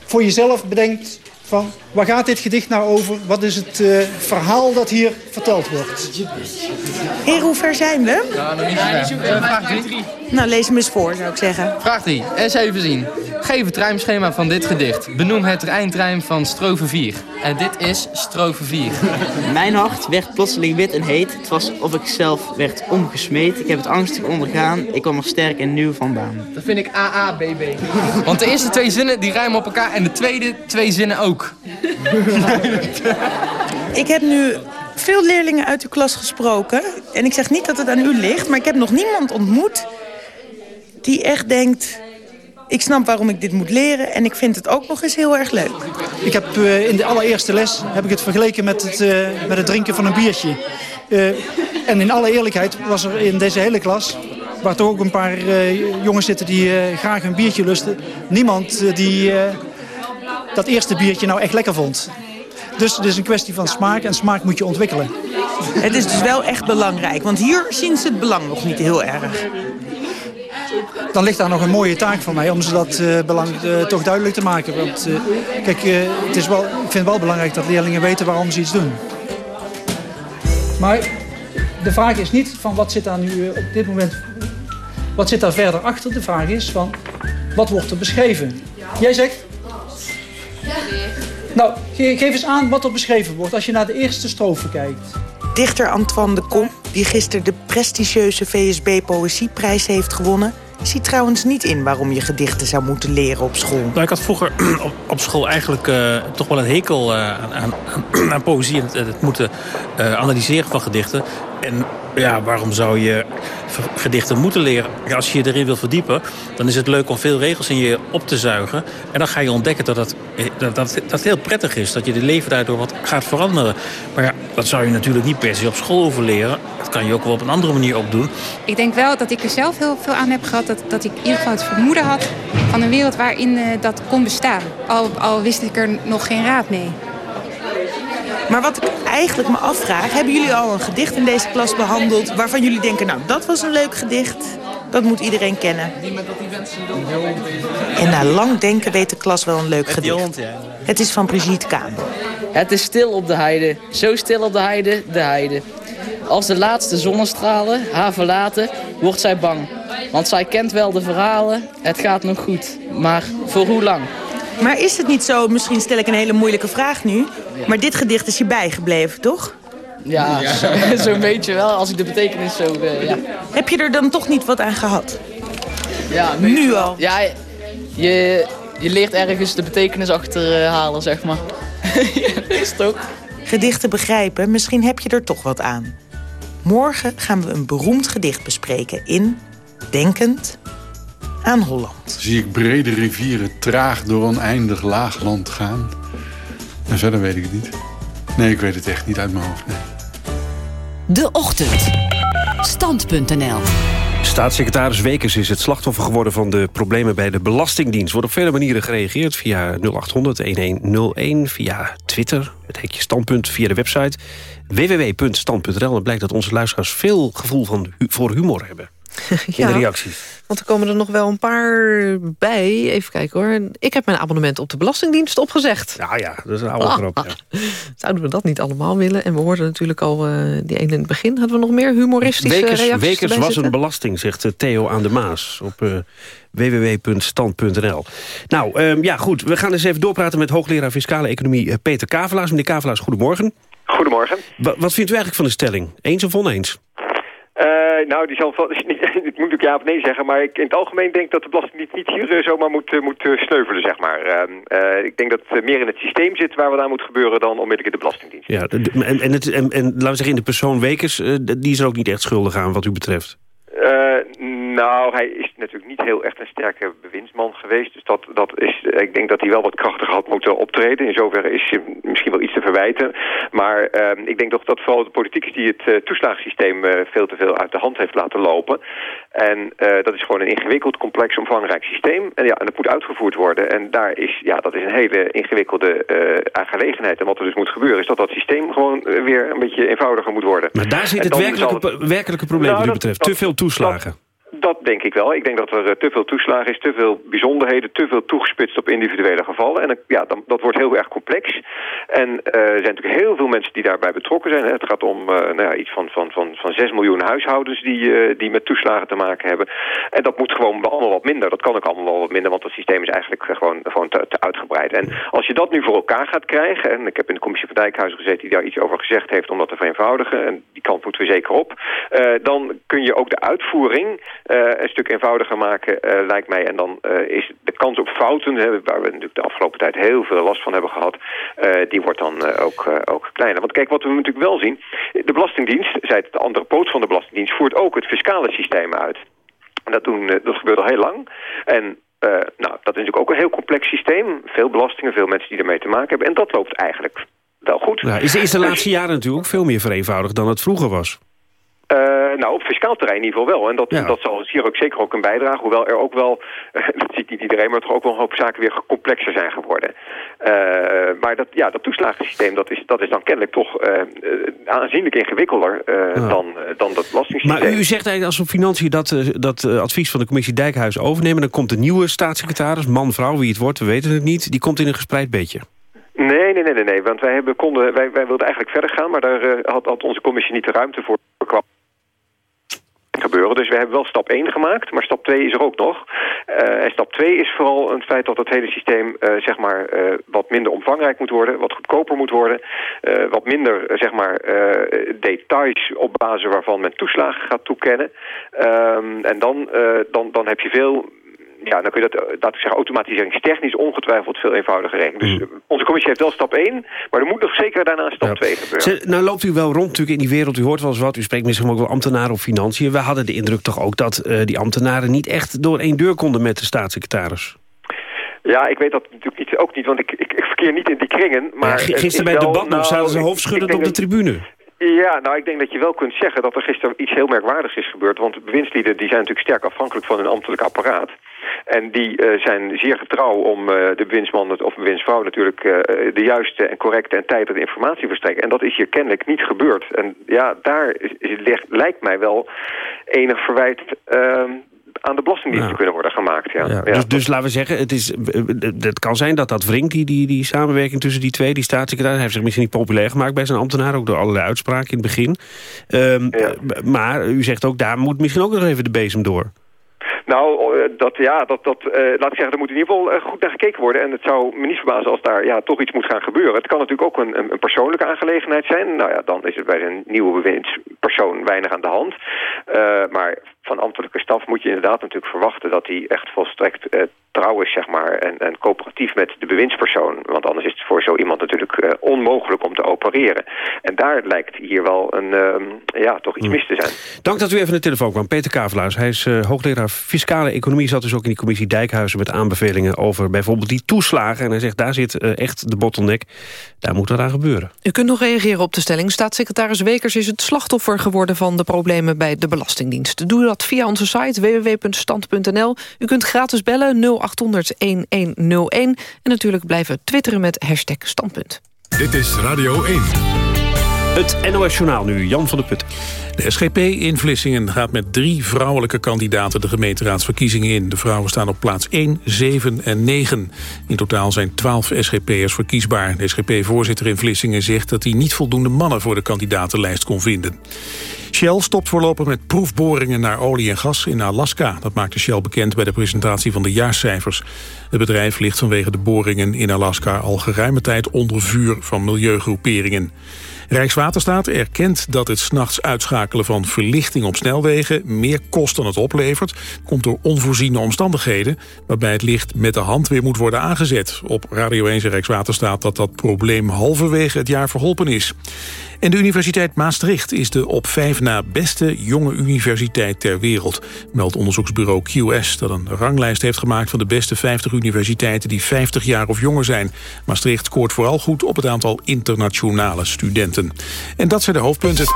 voor jezelf bedenkt van waar gaat dit gedicht nou over? Wat is het uh, verhaal dat hier verteld wordt? Heer, hoe ver zijn we? Ja, nog niet zo ver. Uh, vraag 3. Nou, lees hem eens voor, zou ik zeggen. Vraag 3. Eens even zien. Geef het rijmschema van dit gedicht. Benoem het eindrijm van strofe 4. En dit is strofe 4. Mijn hart werd plotseling wit en heet. Het was of ik zelf werd omgesmeed. Ik heb het angstig ondergaan. Ik kwam nog sterk en nieuw van baan. Dat vind ik AABB. Want de eerste twee zinnen die rijmen op elkaar en de tweede twee zinnen ook. Ik heb nu veel leerlingen uit uw klas gesproken. En ik zeg niet dat het aan u ligt, maar ik heb nog niemand ontmoet... die echt denkt, ik snap waarom ik dit moet leren... en ik vind het ook nog eens heel erg leuk. Ik heb uh, in de allereerste les heb ik het vergeleken met het, uh, met het drinken van een biertje. Uh, en in alle eerlijkheid was er in deze hele klas... waar toch ook een paar jongens zitten die graag een biertje lusten... niemand die dat eerste biertje nou echt lekker vond. Dus het is een kwestie van smaak en smaak moet je ontwikkelen. Het is dus wel echt belangrijk, want hier zien ze het belang nog niet heel erg. Dan ligt daar nog een mooie taak voor mij om ze dat uh, belang uh, toch duidelijk te maken. Want uh, kijk, het is wel, ik vind het wel belangrijk dat leerlingen weten waarom ze iets doen. Maar de vraag is niet van wat zit daar nu op dit moment... Wat zit daar verder achter? De vraag is van wat wordt er beschreven? Jij zegt nou, geef eens aan wat er beschreven wordt als je naar de eerste strofe kijkt. Dichter Antoine de Kom, die gisteren de prestigieuze VSB Poëzieprijs heeft gewonnen... ziet trouwens niet in waarom je gedichten zou moeten leren op school. Nou, ik had vroeger op, op school eigenlijk uh, toch wel een hekel uh, aan, aan, aan, poëzie... en het, het moeten uh, analyseren van gedichten. En ja, waarom zou je gedichten moeten leren? Als je je erin wil verdiepen, dan is het leuk om veel regels in je op te zuigen. En dan ga je ontdekken dat dat, dat, dat heel prettig is. Dat je de leven daardoor wat gaat veranderen. Maar ja, dat zou je natuurlijk niet per se op school over leren. Dat kan je ook wel op een andere manier opdoen. Ik denk wel dat ik er zelf heel veel aan heb gehad. Dat, dat ik in ieder geval het vermoeden had van een wereld waarin uh, dat kon bestaan. Al, al wist ik er nog geen raad mee. Maar wat ik eigenlijk me afvraag... hebben jullie al een gedicht in deze klas behandeld... waarvan jullie denken, nou, dat was een leuk gedicht... Dat moet iedereen kennen. En na lang denken weet de klas wel een leuk gedicht. Het is van Brigitte Kamer. Het is stil op de heide, zo stil op de heide, de heide. Als de laatste zonnestralen haar verlaten, wordt zij bang. Want zij kent wel de verhalen, het gaat nog goed. Maar voor hoe lang? Maar is het niet zo, misschien stel ik een hele moeilijke vraag nu... maar dit gedicht is je bijgebleven, toch? Ja, zo'n beetje wel, als ik de betekenis zo... Uh, ja. Heb je er dan toch niet wat aan gehad? Ja, nu al? Ja, je, je leert ergens de betekenis achterhalen, zeg maar. is toch? Gedichten begrijpen, misschien heb je er toch wat aan. Morgen gaan we een beroemd gedicht bespreken in Denkend aan Holland. Zie ik brede rivieren traag door oneindig laagland gaan. En verder weet ik het niet. Nee, ik weet het echt niet uit mijn hoofd. Nee. De Ochtend. Stand.nl Staatssecretaris Wekers is het slachtoffer geworden van de problemen bij de Belastingdienst. Wordt op vele manieren gereageerd via 0800-1101, via Twitter, het hekje standpunt, via de website www.stand.nl. En blijkt dat onze luisteraars veel gevoel van, voor humor hebben in de reacties. Want er komen er nog wel een paar bij. Even kijken hoor. Ik heb mijn abonnement op de Belastingdienst opgezegd. Ja, ja, dat is een oude grap. Ja. Zouden we dat niet allemaal willen? En we hoorden natuurlijk al uh, die ene in het begin. Hadden we nog meer humoristische Wekers, reacties Wekers was een belasting, zegt eh, Theo aan de Maas op uh, www.stand.nl. Nou, um, ja goed. We gaan eens even doorpraten met hoogleraar Fiscale Economie Peter Kavelaars. Meneer Kavelaars, goedemorgen. Goedemorgen. Wat vindt u eigenlijk van de stelling? Eens of oneens? Uh, nou, die zal niet, ik moet ook ja of nee zeggen, maar ik in het algemeen denk dat de Belastingdienst niet hier uh, zomaar moet, uh, moet sneuvelen, zeg maar. ik denk dat het meer in het systeem zit waar wat aan moet gebeuren dan onmiddellijk in de Belastingdienst. Ja, en, en, het, en, en laten we zeggen, in de persoon Wekers, die is er ook niet echt schuldig aan wat u betreft. nou, hij is natuurlijk niet heel echt een sterke bewindsman geweest. Dus dat, dat is, ik denk dat hij wel wat krachtiger had moeten optreden. In zoverre is misschien wel iets te verwijten. Maar uh, ik denk toch dat vooral de politiek is die het uh, toeslagensysteem uh, veel te veel uit de hand heeft laten lopen. En uh, dat is gewoon een ingewikkeld, complex, omvangrijk systeem. En ja, en dat moet uitgevoerd worden. En daar is, ja, dat is een hele ingewikkelde aangelegenheid. En wat er dus moet gebeuren is dat dat systeem gewoon weer een beetje eenvoudiger moet worden. Maar daar zit het werkelijke, werkelijke probleem nou, wat u betreft. Dat, te veel toeslagen. Dat, dat denk ik wel. Ik denk dat er uh, te veel toeslagen is, te veel bijzonderheden, te veel toegespitst op individuele gevallen. En ja, dan, dat wordt heel erg complex. En uh, er zijn natuurlijk heel veel mensen die daarbij betrokken zijn. Het gaat om nou ja, iets van, van, van, van 6 miljoen huishoudens die, die met toeslagen te maken hebben. En dat moet gewoon allemaal wat minder. Dat kan ook allemaal wel wat minder, want het systeem is eigenlijk gewoon, te, te, uitgebreid. En als je dat nu voor elkaar gaat krijgen, en ik heb in de commissie van Dijkhuizen gezeten die daar iets over gezegd heeft om dat te vereenvoudigen, en die kant moeten we zeker op, dan kun je ook de uitvoering een stuk eenvoudiger maken, uh, lijkt mij. En dan uh, is de kans op fouten, hè, waar we natuurlijk de afgelopen tijd heel veel last van hebben gehad, die wordt dan ook, ook kleiner. Want kijk, wat we natuurlijk wel zien, de Belastingdienst, zei het de andere poot van de Belastingdienst, voert ook het fiscale systeem uit. En dat, doen, dat gebeurt al heel lang. En uh, nou, dat is natuurlijk ook een heel complex systeem. Veel belastingen, veel mensen die ermee te maken hebben. En dat loopt eigenlijk wel goed. Is, is de laatste jaren natuurlijk ook veel meer vereenvoudigd dan het vroeger was? Uh, nou, op fiscaal terrein in ieder geval wel. En dat, ja. dat zal hier ook zeker ook een bijdrage. Hoewel er ook wel, uh, dat ziet niet iedereen, maar toch ook wel een hoop zaken weer complexer zijn geworden. Uh, maar dat, ja, dat toeslagensysteem, dat is, dat is dan kennelijk toch aanzienlijk ingewikkelder ja. dan, dan dat belastingssysteem. Maar u zegt eigenlijk als op financiën dat, dat advies van de commissie Dijkhuis overnemen. Dan komt de nieuwe staatssecretaris, man, vrouw, wie het wordt, we weten het niet. Die komt in een gespreid beetje. Nee, nee, nee, nee, nee. Want wij, hebben, konden, wij, wij wilden eigenlijk verder gaan, maar daar had, had onze commissie niet de ruimte voor kwam gebeuren. Dus we hebben wel stap 1 gemaakt, maar stap 2 is er ook nog. Uh, en stap 2 is vooral het feit dat het hele systeem uh, zeg maar, uh, wat minder omvangrijk moet worden, wat goedkoper moet worden, wat minder zeg maar, details op basis waarvan men toeslagen gaat toekennen. Um, en dan, dan, dan heb je veel ja, dan kun je dat, laten we zeggen, automatiseringstechnisch ongetwijfeld veel eenvoudiger regelen. Dus mm. onze commissie heeft wel stap 1, maar er moet nog zeker daarna stap ja. 2 gebeuren. nou loopt u wel rond natuurlijk in die wereld, u hoort wel eens wat, u spreekt misschien ook wel ambtenaren op financiën. We hadden de indruk toch ook dat uh, die ambtenaren niet echt door één deur konden met de staatssecretaris. Ja, ik weet dat natuurlijk niet, ook niet, want ik, ik, ik verkeer niet in die kringen. Maar ja, gisteren bij het debat nog zaten ze hoofdschuddend op de tribune. Ja, nou ik denk dat je wel kunt zeggen dat er gisteren iets heel merkwaardigs is gebeurd. Want bewindslieden die zijn natuurlijk sterk afhankelijk van hun ambtelijk apparaat. En die zijn zeer getrouw om de bewindsman of bewindsvrouw natuurlijk de juiste en correcte en tijdige informatie verstrekken. En dat is hier kennelijk niet gebeurd. En ja, daar lijkt mij wel enig verwijt ehm, aan de Belastingdienst te kunnen worden gemaakt. Ja. ja, dus, dus, laten we zeggen, het, is, het kan zijn dat dat wringt, die, die, die samenwerking tussen die twee. Die staatssecretaris hij heeft zich misschien niet populair gemaakt bij zijn ambtenaar... ook door allerlei uitspraken in het begin. Um, Maar u zegt ook, daar moet misschien ook nog even de bezem door. Nou, eh, dat, ja, dat, dat, uh, laat ik zeggen, er moet in ieder geval uh, goed naar gekeken worden. En het zou me niet verbazen als daar ja, toch iets moet gaan gebeuren. Het kan natuurlijk ook een, een, persoonlijke aangelegenheid zijn. Nou ja, dan is het bij een nieuwe bewindspersoon weinig aan de hand. Uh, maar van ambtelijke staf moet je inderdaad natuurlijk verwachten... dat hij echt volstrekt uh, trouw is, zeg maar, en, en coöperatief met de bewindspersoon. Want anders is het voor zo iemand natuurlijk uh, onmogelijk om te opereren. En daar lijkt hier wel een, uh, ja, toch iets hmm. mis te zijn. Dank dat u even de telefoon kwam. Peter Kavelaars, hij is uh, hoogleraar fiscale economie... zat dus ook in die commissie Dijkhuizen met aanbevelingen over bijvoorbeeld die toeslagen. En hij zegt, daar zit echt de bottleneck. Daar moet wat aan gebeuren. U kunt nog reageren op de stelling. Staatssecretaris Wekers is het slachtoffer geworden van de problemen bij de Belastingdienst. Doe dat via onze site www.stand.nl. U kunt gratis bellen 0800 1101 en natuurlijk blijven twitteren met hashtag standpunt. Dit is Radio 1. Het NOS Journaal nu, Jan van der Put. De SGP in Vlissingen gaat met drie vrouwelijke kandidaten de gemeenteraadsverkiezingen in. De vrouwen staan op plaats 1, 7 en 9. In totaal zijn 12 SGP'ers verkiesbaar. De SGP-voorzitter in Vlissingen zegt dat hij niet voldoende mannen voor de kandidatenlijst kon vinden. Shell stopt voorlopig met proefboringen naar olie en gas in Alaska. Dat maakte Shell bekend bij de presentatie van de jaarcijfers. Het bedrijf ligt vanwege de boringen in Alaska al geruime tijd onder vuur van milieugroeperingen. Rijkswaterstaat erkent dat het s'nachts uitschakelen van verlichting op snelwegen meer kost dan het oplevert. Komt door onvoorziene omstandigheden waarbij het licht met de hand weer moet worden aangezet. Op Radio 1 Rijkswaterstaat dat dat probleem halverwege het jaar verholpen is. En de Universiteit Maastricht is de op vijf na beste jonge universiteit ter wereld, meldt onderzoeksbureau QS, dat een ranglijst heeft gemaakt van de beste 50 universiteiten die 50 jaar of jonger zijn. Maastricht scoort vooral goed op het aantal internationale studenten. En dat zijn de hoofdpunten.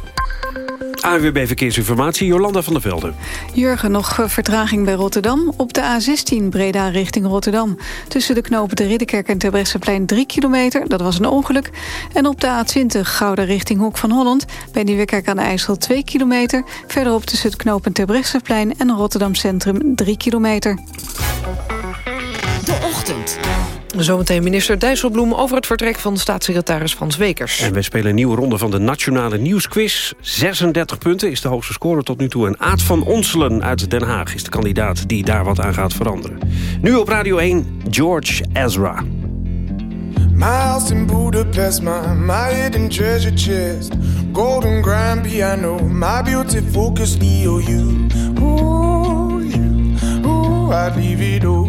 AWB Verkeersinformatie, Jolanda van der Velde. Jurgen, nog eh, vertraging bij Rotterdam. Op de A16 Breda richting Rotterdam. Tussen de knopen de Ridderkerk en Terbrechtseplein 3 kilometer. Dat was een ongeluk. En op de A20 Gouda richting Hoek van Holland. Bij Nieuwekerk aan de IJssel 2 kilometer. Verderop tussen het knooppunt Terbrechtseplein en Rotterdam Centrum 3 kilometer. De ochtend. Zometeen minister Dijsselbloem over het vertrek van staatssecretaris Frans Wekers. En wij spelen een nieuwe ronde van de Nationale Nieuwsquiz. 36 punten is de hoogste score tot nu toe. En Aad van Onselen uit Den Haag is de kandidaat die daar wat aan gaat veranderen. Nu op Radio 1, George Ezra. My house in Budapest, my, my hidden treasure chest. Golden grand piano, my beauty focus EOU. Ooh, you, ooh, I'd leave it all.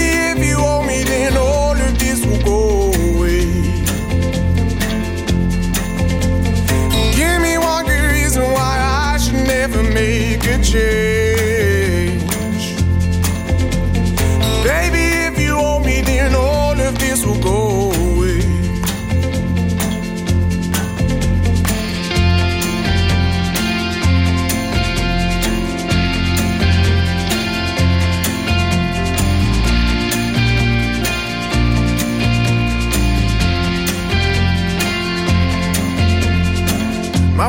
you me, then all of this will go away. Give me one good reason why I should never make a change.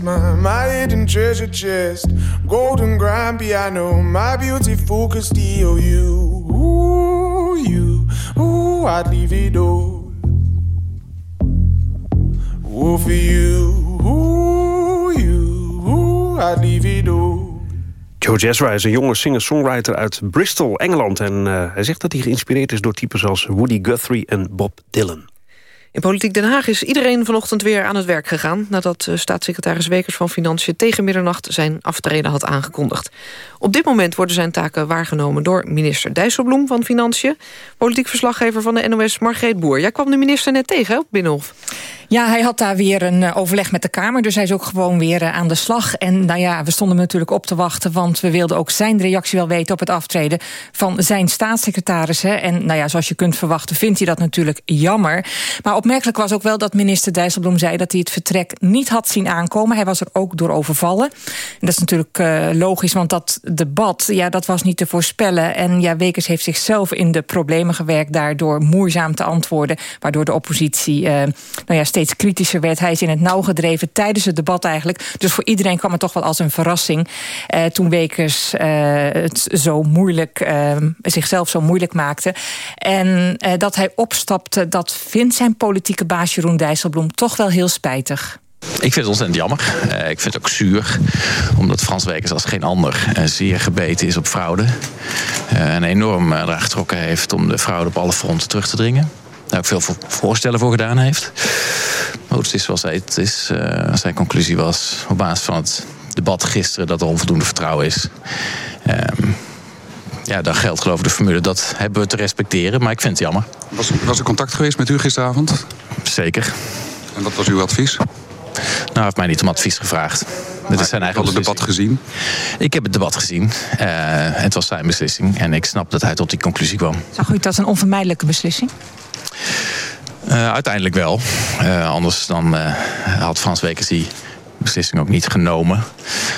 Budapest, my, hidden treasure chest, golden grand piano, my beautiful Castillo. You, ooh, you, ooh, I'd leave it all. Ooh, for you, ooh, you, ooh, I'd leave it all. George Ezra is een jonge singer-songwriter uit Bristol, Engeland. En uh, hij zegt dat hij geïnspireerd is door types als Woody Guthrie en Bob Dylan. In Politiek Den Haag is iedereen vanochtend weer aan het werk gegaan... nadat staatssecretaris Wekers van Financiën tegen middernacht zijn aftreden had aangekondigd. Op dit moment worden zijn taken waargenomen door minister Dijsselbloem van Financiën. Politiek verslaggever van de NOS Margreet Boer. Jij kwam de minister net tegen op Binnenhof. Ja, hij had daar weer een overleg met de Kamer, dus hij is ook gewoon weer aan de slag. En nou ja, we stonden natuurlijk op te wachten, want we wilden ook zijn reactie wel weten op het aftreden van zijn staatssecretaris. En nou ja, zoals je kunt verwachten, vindt hij dat natuurlijk jammer. Maar opmerkelijk was ook wel dat minister Dijsselbloem zei dat hij het vertrek niet had zien aankomen. Hij was er ook door overvallen. En dat is natuurlijk uh, logisch, want dat debat, ja, dat was niet te voorspellen. En ja, Wekers heeft zichzelf in de problemen gewerkt, daardoor moeizaam te antwoorden, waardoor de oppositie uh, nou ja, steeds kritischer werd. Hij is in het nauw gedreven tijdens het debat eigenlijk. Dus voor iedereen kwam het toch wel als een verrassing. Uh, toen Wekers uh, het zo moeilijk, uh, zichzelf zo moeilijk maakte. En dat hij opstapte, dat vindt zijn politieke baas Jeroen Dijsselbloem toch wel heel spijtig. Ik vind het ontzettend jammer. Uh, ik vind het ook zuur. Omdat Frans Wekers als geen ander uh, zeer gebeten is op fraude. Uh, en enorm eraan getrokken heeft om de fraude op alle fronten terug te dringen. Daar ook veel voorstellen voor gedaan heeft. Maar het is zoals het is. zijn conclusie was op basis van het debat gisteren dat er onvoldoende vertrouwen is. Um, ja, dan geldt geloof ik de formule. Dat hebben we te respecteren, maar ik vind het jammer. Was, was er contact geweest met u gisteravond? Zeker. En wat was uw advies? Nou, hij heeft mij niet om advies gevraagd. Dit is zijn eigen het debat gezien? Ik heb het debat gezien. Uh, het was zijn beslissing. En ik snap dat hij tot die conclusie kwam. Zag u het als een onvermijdelijke beslissing? Uh, uiteindelijk wel. Uh, anders dan had Frans Wekers die beslissing ook niet genomen.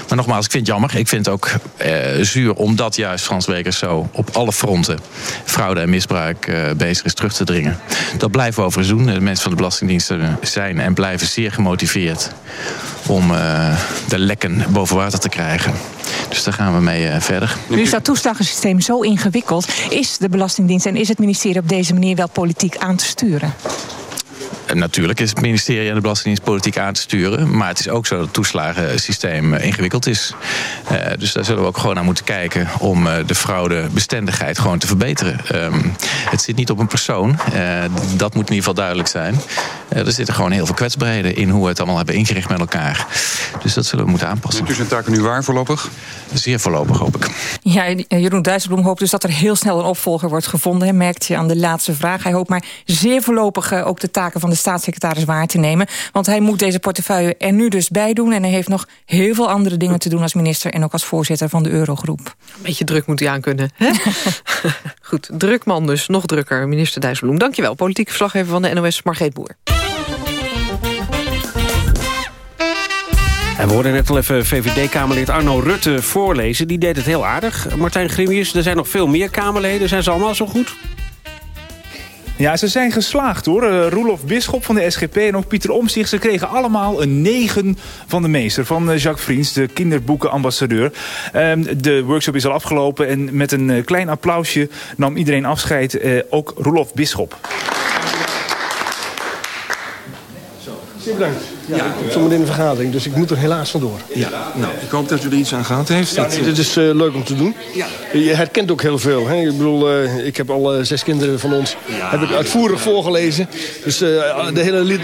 Maar nogmaals, ik vind het jammer. Ik vind het ook eh, zuur omdat juist Frans Wekers zo op alle fronten fraude en misbruik eh, bezig is terug te dringen. Dat blijven we overigens doen. De mensen van de Belastingdiensten zijn en blijven zeer gemotiveerd om uh, de lekken boven water te krijgen. Dus daar gaan we mee verder. Nu is dat toeslaggensysteem zo ingewikkeld. Is de Belastingdienst en is het ministerie op deze manier wel politiek aan te sturen? Natuurlijk is het ministerie en de Belastingdienst politiek aan te sturen. Maar het is ook zo dat het toeslagensysteem ingewikkeld is. Uh, dus daar zullen we ook gewoon naar moeten kijken om uh, de fraudebestendigheid gewoon te verbeteren. Um, het zit niet op een persoon. Uh, dat moet in ieder geval duidelijk zijn. er zitten gewoon heel veel kwetsbaarheden in hoe we het allemaal hebben ingericht met elkaar. Dus dat zullen we moeten aanpassen. Neemt u zijn taken nu waar voorlopig? Zeer voorlopig, hoop ik. Ja, Jeroen Dijsselbloem hoopt dus dat er heel snel een opvolger wordt gevonden. Hij merkt je aan de laatste vraag. Hij hoopt maar zeer voorlopig ook de taken van de staatssecretaris waar te nemen. Want hij moet deze portefeuille er nu dus bij doen. En hij heeft nog heel veel andere dingen te doen als minister... en ook als voorzitter van de Eurogroep. Een beetje druk moet hij aankunnen. Hè? Goed, druk man dus. Nog drukker, minister Dijsselbloem. Dankjewel, politiek verslaggever van de NOS, Margreet Boer. En we hoorden net al even VVD-Kamerlid Arno Rutte voorlezen. Die deed het heel aardig. Martijn Grimius, er zijn nog veel meer Kamerleden. Zijn ze allemaal zo goed? Ja, ze zijn geslaagd hoor. Uh, Roelof Bisschop van de SGP en ook Pieter Omtzigt. Ze kregen allemaal een 9 van de meester. Van uh, Jacques Vriends, de kinderboekenambassadeur. Uh, de workshop is al afgelopen. En met een uh, klein applausje nam iedereen afscheid. ook Roelof Bisschop. Zeer bedankt. Ja, ik heb zometeen een vergadering, dus ik moet er helaas vandoor. Ja, nou, ik hoop dat u er iets aan gehad heeft. Ja, nee, dit is uh, leuk om te doen. Ja. Je herkent ook heel veel. Hè? Ik bedoel, uh, ik heb al uh, zes kinderen van ons ja, heb ik uitvoerig voorgelezen. Dus de hele li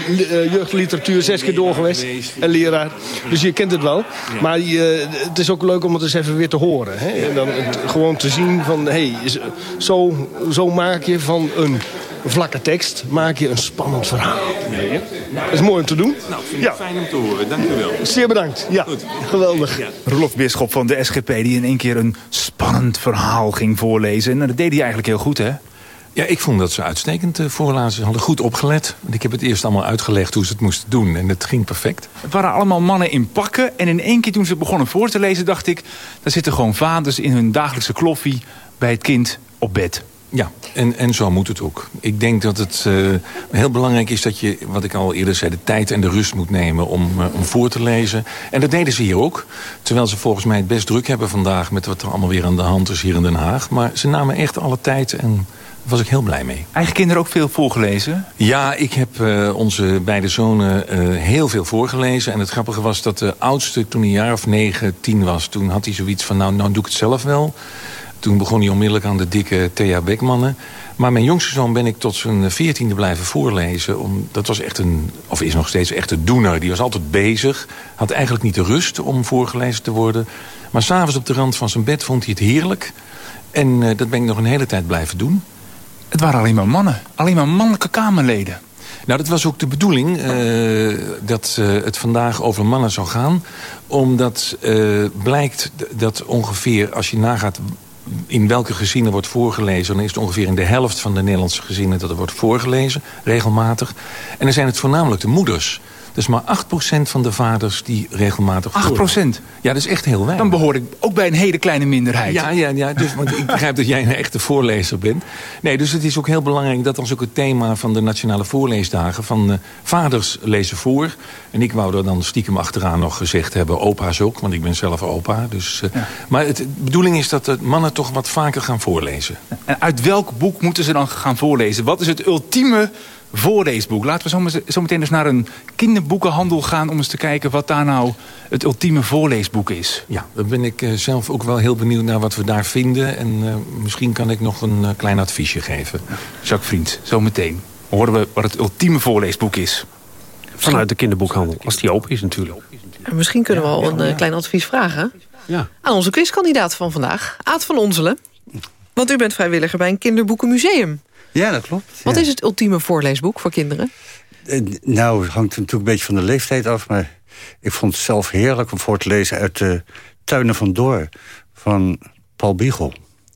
jeugdliteratuur zes keer doorgeweest. En leraar. Dus je kent het wel. Ja. Maar je, het is ook leuk om het eens even weer te horen. Hè? En dan het, gewoon te zien van, hé, hey, zo, zo maak je van een vlakke tekst maak je een spannend verhaal. Nee, dat is mooi om te doen. Nou, vind ik ja. fijn om te horen. Dank u wel. Zeer bedankt. Ja, Goed. geweldig. Ja. Rolof Bisschop van de SGP die in één keer een spannend verhaal ging voorlezen. En dat deed hij eigenlijk heel goed, hè? Ja, ik vond dat ze uitstekend uh, voorlazen. Ze hadden goed opgelet. Want ik heb het eerst allemaal uitgelegd hoe ze het moesten doen. En het ging perfect. Het waren allemaal mannen in pakken. En in één keer toen ze begonnen voor te lezen dacht ik... daar zitten gewoon vaders in hun dagelijkse kloffie bij het kind op bed. Ja, en, en zo moet het ook. Ik denk dat het uh, heel belangrijk is dat je, wat ik al eerder zei... de tijd en de rust moet nemen om, uh, om voor te lezen. En dat deden ze hier ook. Terwijl ze volgens mij het best druk hebben vandaag... met wat er allemaal weer aan de hand is hier in Den Haag. Maar ze namen echt alle tijd en daar was ik heel blij mee. Eigen kinderen ook veel voorgelezen? Ja, ik heb uh, onze beide zonen heel veel voorgelezen. En het grappige was dat de oudste toen een jaar of negen, tien was... toen had hij zoiets van, nou, nou doe ik het zelf wel... Toen begon hij onmiddellijk aan de dikke Thea Beckmannen. Maar mijn jongste zoon ben ik tot zijn veertiende blijven voorlezen. Om, dat was echt een, of is nog steeds echt een doener. Die was altijd bezig. Had eigenlijk niet de rust om voorgelezen te worden. Maar s'avonds op de rand van zijn bed vond hij het heerlijk. En uh, dat ben ik nog een hele tijd blijven doen. Het waren alleen maar mannen. Alleen maar mannelijke Kamerleden. Nou, dat was ook de bedoeling uh, dat uh, het vandaag over mannen zou gaan. Omdat uh, blijkt dat ongeveer, als je nagaat in welke gezinnen wordt voorgelezen... dan is het ongeveer in de helft van de Nederlandse gezinnen... dat er wordt voorgelezen, regelmatig. En dan zijn het voornamelijk de moeders... Dus maar 8% van de vaders die regelmatig 8%? Ja, dat is echt heel weinig. Dan behoor ik ook bij een hele kleine minderheid. Ja, ja, ja dus, want ik begrijp dat jij een echte voorlezer bent. Nee, dus het is ook heel belangrijk dat ons ook het thema van de Nationale Voorleesdagen... van uh, vaders lezen voor. En ik wou er dan stiekem achteraan nog gezegd hebben... opa's ook, want ik ben zelf opa. Dus, uh, ja. Maar het, de bedoeling is dat de mannen toch wat vaker gaan voorlezen. En uit welk boek moeten ze dan gaan voorlezen? Wat is het ultieme voorleesboek. Laten we zo meteen dus naar een kinderboekenhandel gaan... om eens te kijken wat daar nou het ultieme voorleesboek is. Ja, dan ben ik uh, zelf ook wel heel benieuwd naar wat we daar vinden. En uh, misschien kan ik nog een uh, klein adviesje geven. Jacques Vriend, zometeen horen we wat het ultieme voorleesboek is. Vanuit de kinderboekhandel, als die open is natuurlijk. En misschien kunnen we al een klein advies vragen... Ja. aan onze quizkandidaat van vandaag, Aad van Onselen. Want u bent vrijwilliger bij een kinderboekenmuseum. Ja, dat klopt. Wat is het ultieme voorleesboek voor kinderen? Uh, nou, het hangt natuurlijk een beetje van de leeftijd af... maar ik vond het zelf heerlijk om voor te lezen... uit de Tuinen van Door van Paul Biegel.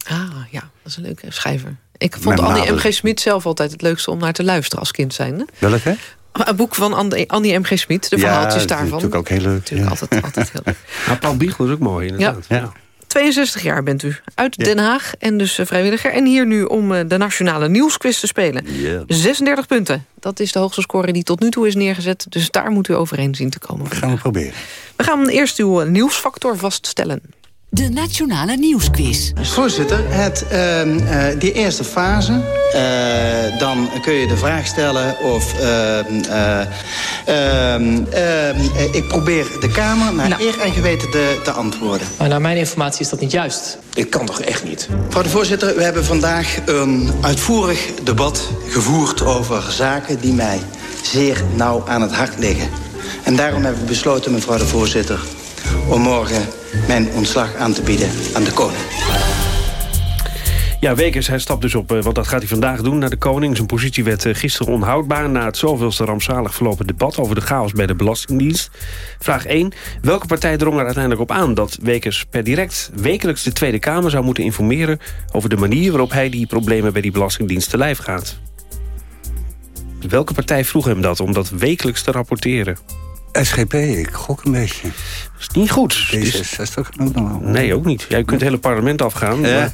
Ah, ja, dat is een leuke schrijver. Ik vond Annie M.G. Smit zelf altijd het leukste om naar te luisteren als kind zijn. Welke? Een boek van Annie M.G. Smit, de verhaaltjes ja, daarvan. Ja, natuurlijk ook heel leuk. Natuurlijk ja. altijd, altijd heel leuk. Maar Paul Biegel is ook mooi, inderdaad. Ja. Ja. 62 jaar bent u, uit Den Haag en dus vrijwilliger. En hier nu om de Nationale Nieuwsquiz te spelen. Yeah. 36 punten. Dat is de hoogste score die tot nu toe is neergezet. Dus daar moet u overheen zien te komen. Dat gaan we proberen. We gaan eerst uw nieuwsfactor vaststellen. De Nationale Nieuwsquiz. Voorzitter, het, uh, uh, die eerste fase, uh, dan kun je de vraag stellen of... ik probeer de Kamer naar nou. eer en geweten te, te antwoorden. Maar naar mijn informatie is dat niet juist. Ik kan toch echt niet? Mevrouw de voorzitter, we hebben vandaag een uitvoerig debat gevoerd over zaken die mij zeer nauw aan het hart liggen. En daarom hebben we besloten, mevrouw de voorzitter, om morgen mijn ontslag aan te bieden aan de koning. Ja, Wekers, hij stapt dus op, want dat gaat hij vandaag doen, naar de koning. Zijn positie werd gisteren onhoudbaar... na het zoveelste rampzalig verlopen debat over de chaos bij de Belastingdienst. Vraag 1. Welke partij drong er uiteindelijk op aan dat Wekers per direct... wekelijks de Tweede Kamer zou moeten informeren... over de manier waarop hij die problemen bij die Belastingdienst te lijf gaat? Welke partij vroeg hem dat om dat wekelijks te rapporteren? SGP, ik gok een beetje. Dat is niet goed. D66 ook nog. Nee, ook niet. Jij kunt het hele parlement afgaan. Maar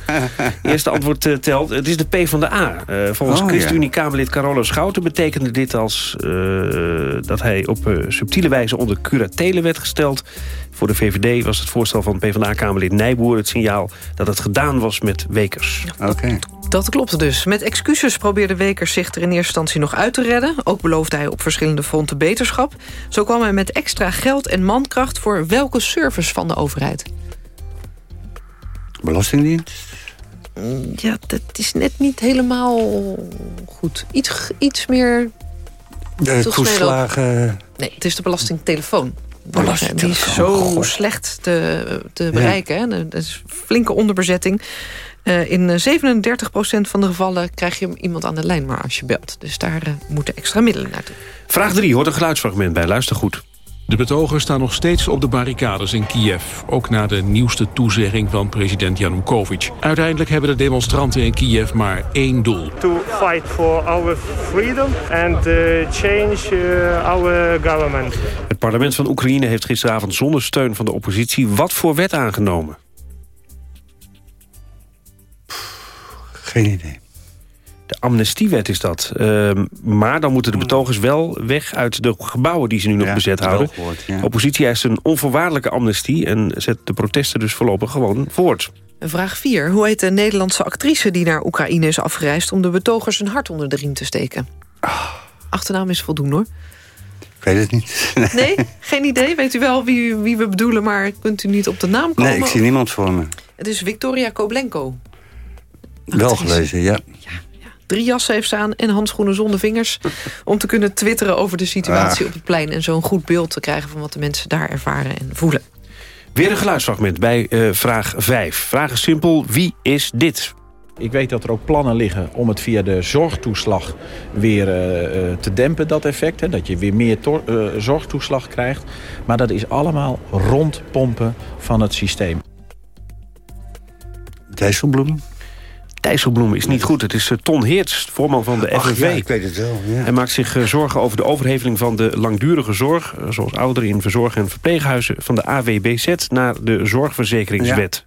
eerste antwoord uh, telt. Het is de P van de A. Uh, volgens oh, ChristenUnie-Kamerlid Carola Schouten betekende dit als... Uh, dat hij op subtiele wijze onder curatele werd gesteld. Voor de VVD was het voorstel van PvdA-Kamerlid Nijboer het signaal... dat het gedaan was met Wekers. Oké. Okay. Dat klopt dus. Met excuses probeerde Wekers zich er in eerste instantie nog uit te redden. Ook beloofde hij op verschillende fronten beterschap. Zo kwam hij met extra geld en mankracht... voor welke service van de overheid? Belastingdienst? Ja, dat is net niet helemaal goed. Iets, iets meer... De toeslagen... Nee, het is de belastingtelefoon. Die is zo slecht te, te bereiken. Hè? Dat is flinke onderbezetting. Uh, in 37% van de gevallen krijg je iemand aan de lijn maar als je belt. Dus daar uh, moeten extra middelen naartoe. Vraag 3 hoort een geluidsfragment bij. Luister goed. De betogers staan nog steeds op de barricades in Kiev. Ook na de nieuwste toezegging van president Yanukovych. Uiteindelijk hebben de demonstranten in Kiev maar één doel. To fight for our freedom and change our government. Het parlement van Oekraïne heeft gisteravond zonder steun van de oppositie... wat voor wet aangenomen? Geen idee. De amnestiewet is dat. Uh, maar dan moeten de betogers wel weg uit de gebouwen die ze nu nog Ja, bezet houden. gehoord, ja. De oppositie eist een onvoorwaardelijke amnestie... en zet de protesten dus voorlopig gewoon voort. Vraag 4. Hoe heet de Nederlandse actrice die naar Oekraïne is afgereisd... om de betogers een hart onder de riem te steken? Achternaam is voldoende, hoor. Ik weet het niet. Nee? Geen idee? Weet u wel wie, wie we bedoelen, maar kunt u niet op de naam komen? Nee, ik zie niemand voor me. Het is Victoria Koblenko. Wel gelezen, ja. Drie jassen heeft ze aan en handschoenen zonder vingers... om te kunnen twitteren over de situatie Ah. op het plein... en zo een goed beeld te krijgen van wat de mensen daar ervaren en voelen. Weer een geluidsfragment bij eh, vraag 5. Vraag is simpel, wie is dit? Ik weet dat er ook plannen liggen om het via de zorgtoeslag weer eh, eh, te dempen, dat effect. Hè, dat je weer meer eh, zorgtoeslag krijgt. Maar dat is allemaal rondpompen van het systeem. Dijsselbloem? Dijsselbloem is niet goed. Het is eh, Ton Heerts, voorman van de FNV. ja, ik weet het wel. Ja. Hij maakt zich eh, zorgen over de overheveling van de langdurige zorg... eh, zoals ouderen in verzorg- en verpleeghuizen... van de AWBZ naar de Zorgverzekeringswet.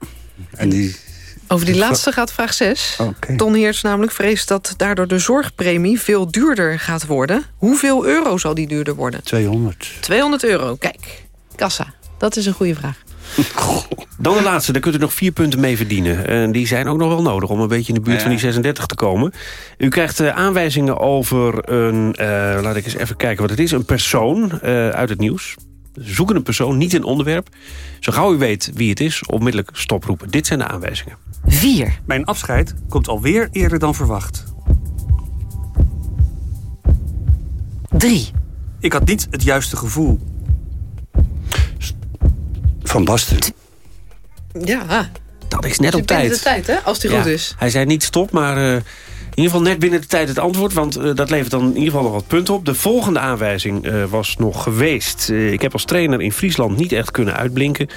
En die... Over die laatste gaat vraag 6. Oké. Ton Heerts namelijk vreest dat daardoor de zorgpremie veel duurder gaat worden. Hoeveel euro zal die duurder worden? 200. 200 euro, kijk. Kassa, dat is een goede vraag. Dan de laatste, daar kunt u nog vier punten mee verdienen. En die zijn ook nog wel nodig om een beetje in de buurt Ja. van die 36 te komen. U krijgt eh, aanwijzingen over een, eh, laat ik eens even kijken wat het is... een persoon eh, uit het nieuws. Zoeken een persoon, niet een onderwerp. Zo gauw u weet wie het is, onmiddellijk stoproepen. Dit zijn de aanwijzingen. 4. Mijn afscheid komt alweer eerder dan verwacht. 3. Ik had niet het juiste gevoel. Van Basten. Ja, Dat is net op binnen tijd. de tijd, hè, als die Ja, goed is. Hij zei niet stop, maar eh, in ieder geval net binnen de tijd het antwoord. Want eh, dat levert dan in ieder geval nog wat punten op. De volgende aanwijzing eh, was nog geweest. Ik heb als trainer in Friesland niet echt kunnen uitblinken.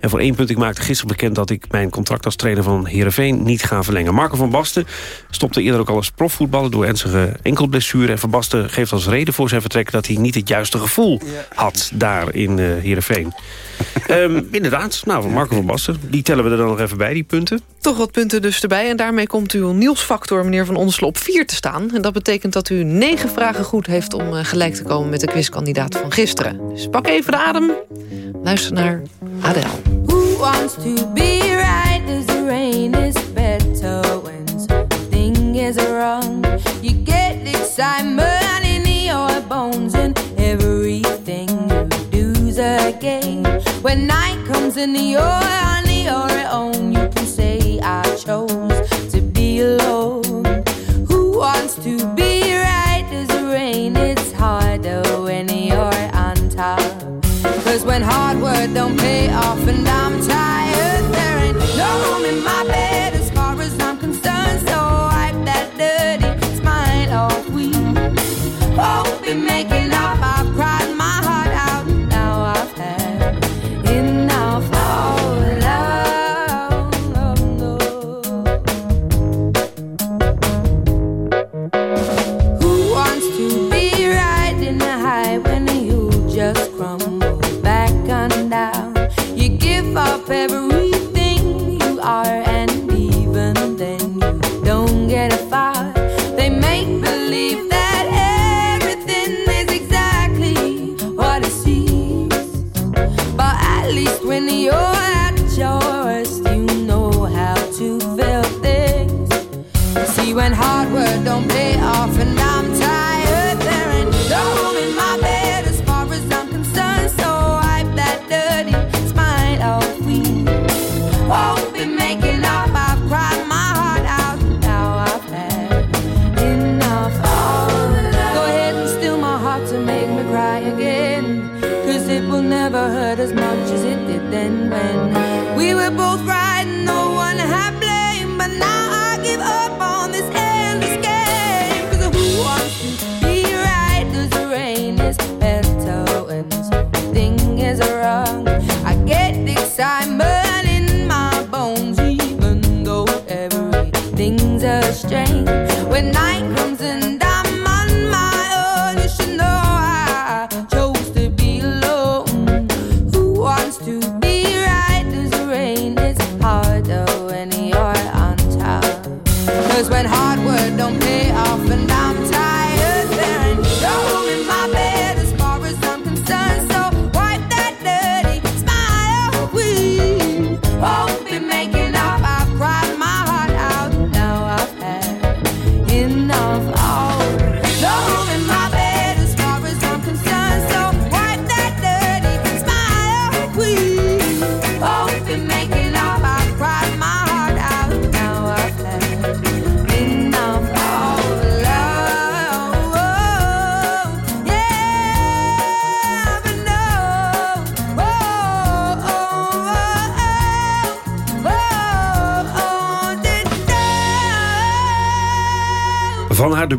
En voor één punt, ik maakte gisteren bekend... dat ik mijn contract als trainer van Heerenveen niet ga verlengen. Marco van Basten stopte eerder ook al als profvoetballer... door ernstige enkelblessure. En van Basten geeft als reden voor zijn vertrek... dat hij niet het juiste gevoel had daar in eh Heerenveen. Ehm, inderdaad, nou, van Marco van Basten. Die tellen we er dan nog even bij, die punten. Toch wat punten dus erbij. En daarmee komt uw nieuwsfactor, meneer Van Onselen, op 4 te staan. En dat betekent dat u negen vragen goed heeft... om eh, gelijk te komen met de quizkandidaat van gisteren. Dus pak even de adem. Luister naar Adele. Who wants to be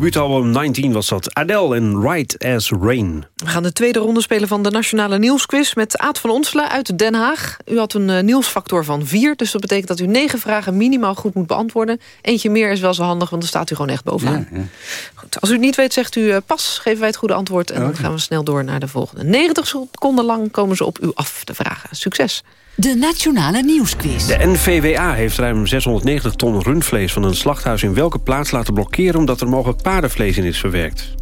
debuutalbum 19 was dat. Adele en Right as Rain. We gaan de tweede ronde spelen van de Nationale Nieuwsquiz... met Aad van Onselen uit Den Haag. U had een uh, nieuwsfactor van vier, dus dat betekent dat u negen vragen minimaal goed moet beantwoorden. Eentje meer is wel zo handig, want dan staat u gewoon echt bovenaan. Ja, ja. Goed, als u het niet weet, zegt u uh, pas, geven wij het goede antwoord... en dan gaan we snel door naar de volgende. 90 seconden lang komen ze op u af, de vragen. Succes! De Nationale Nieuwsquiz. De NVWA heeft ruim 690 ton rundvlees van een slachthuis in welke plaats laten blokkeren... omdat er mogelijk paardenvlees in is verwerkt?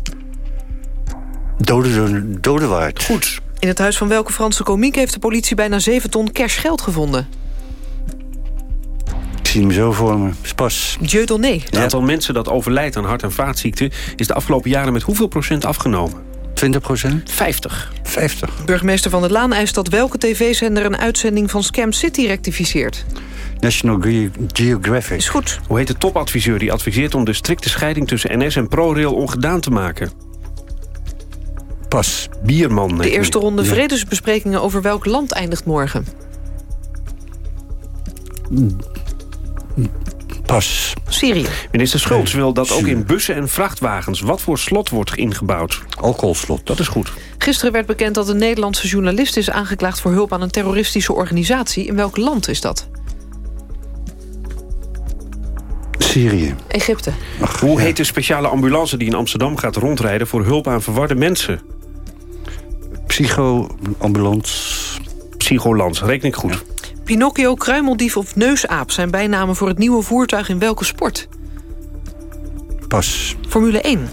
Dode, Dodewaard. Goed. In het huis van welke Franse komiek heeft de politie bijna 7 ton cash geld gevonden? Ik zie hem zo voor me. Spas. Dieudonné. Het aantal mensen dat overlijdt aan hart- en vaatziekten... is de afgelopen jaren met hoeveel procent afgenomen? 20 procent? 50. 50. Burgemeester Van der Laan eist dat welke tv-zender... een uitzending van Scam City rectificeert. National Ge Geographic. Is goed. Hoe heet de topadviseur die adviseert om de strikte scheiding... tussen NS en ProRail ongedaan te maken? Pas. Bierman. De eerste ronde ja. vredesbesprekingen over welk land eindigt morgen? Pas. Syrië. Minister Schultz wil dat ook in bussen en vrachtwagens... wat voor slot wordt ingebouwd? Alcoholslot. Dat is goed. Gisteren werd bekend dat een Nederlandse journalist is aangeklaagd... voor hulp aan een terroristische organisatie. In welk land is dat? Syrië. Egypte. Ach, Hoe ja. heet de speciale ambulance die in Amsterdam gaat rondrijden... voor hulp aan verwarde mensen? Psycho-ambulance. Psycholans, reken ik goed. Ja. Pinocchio, kruimeldief of neusaap zijn bijnamen voor het nieuwe voertuig in welke sport? Pas. Formule 1.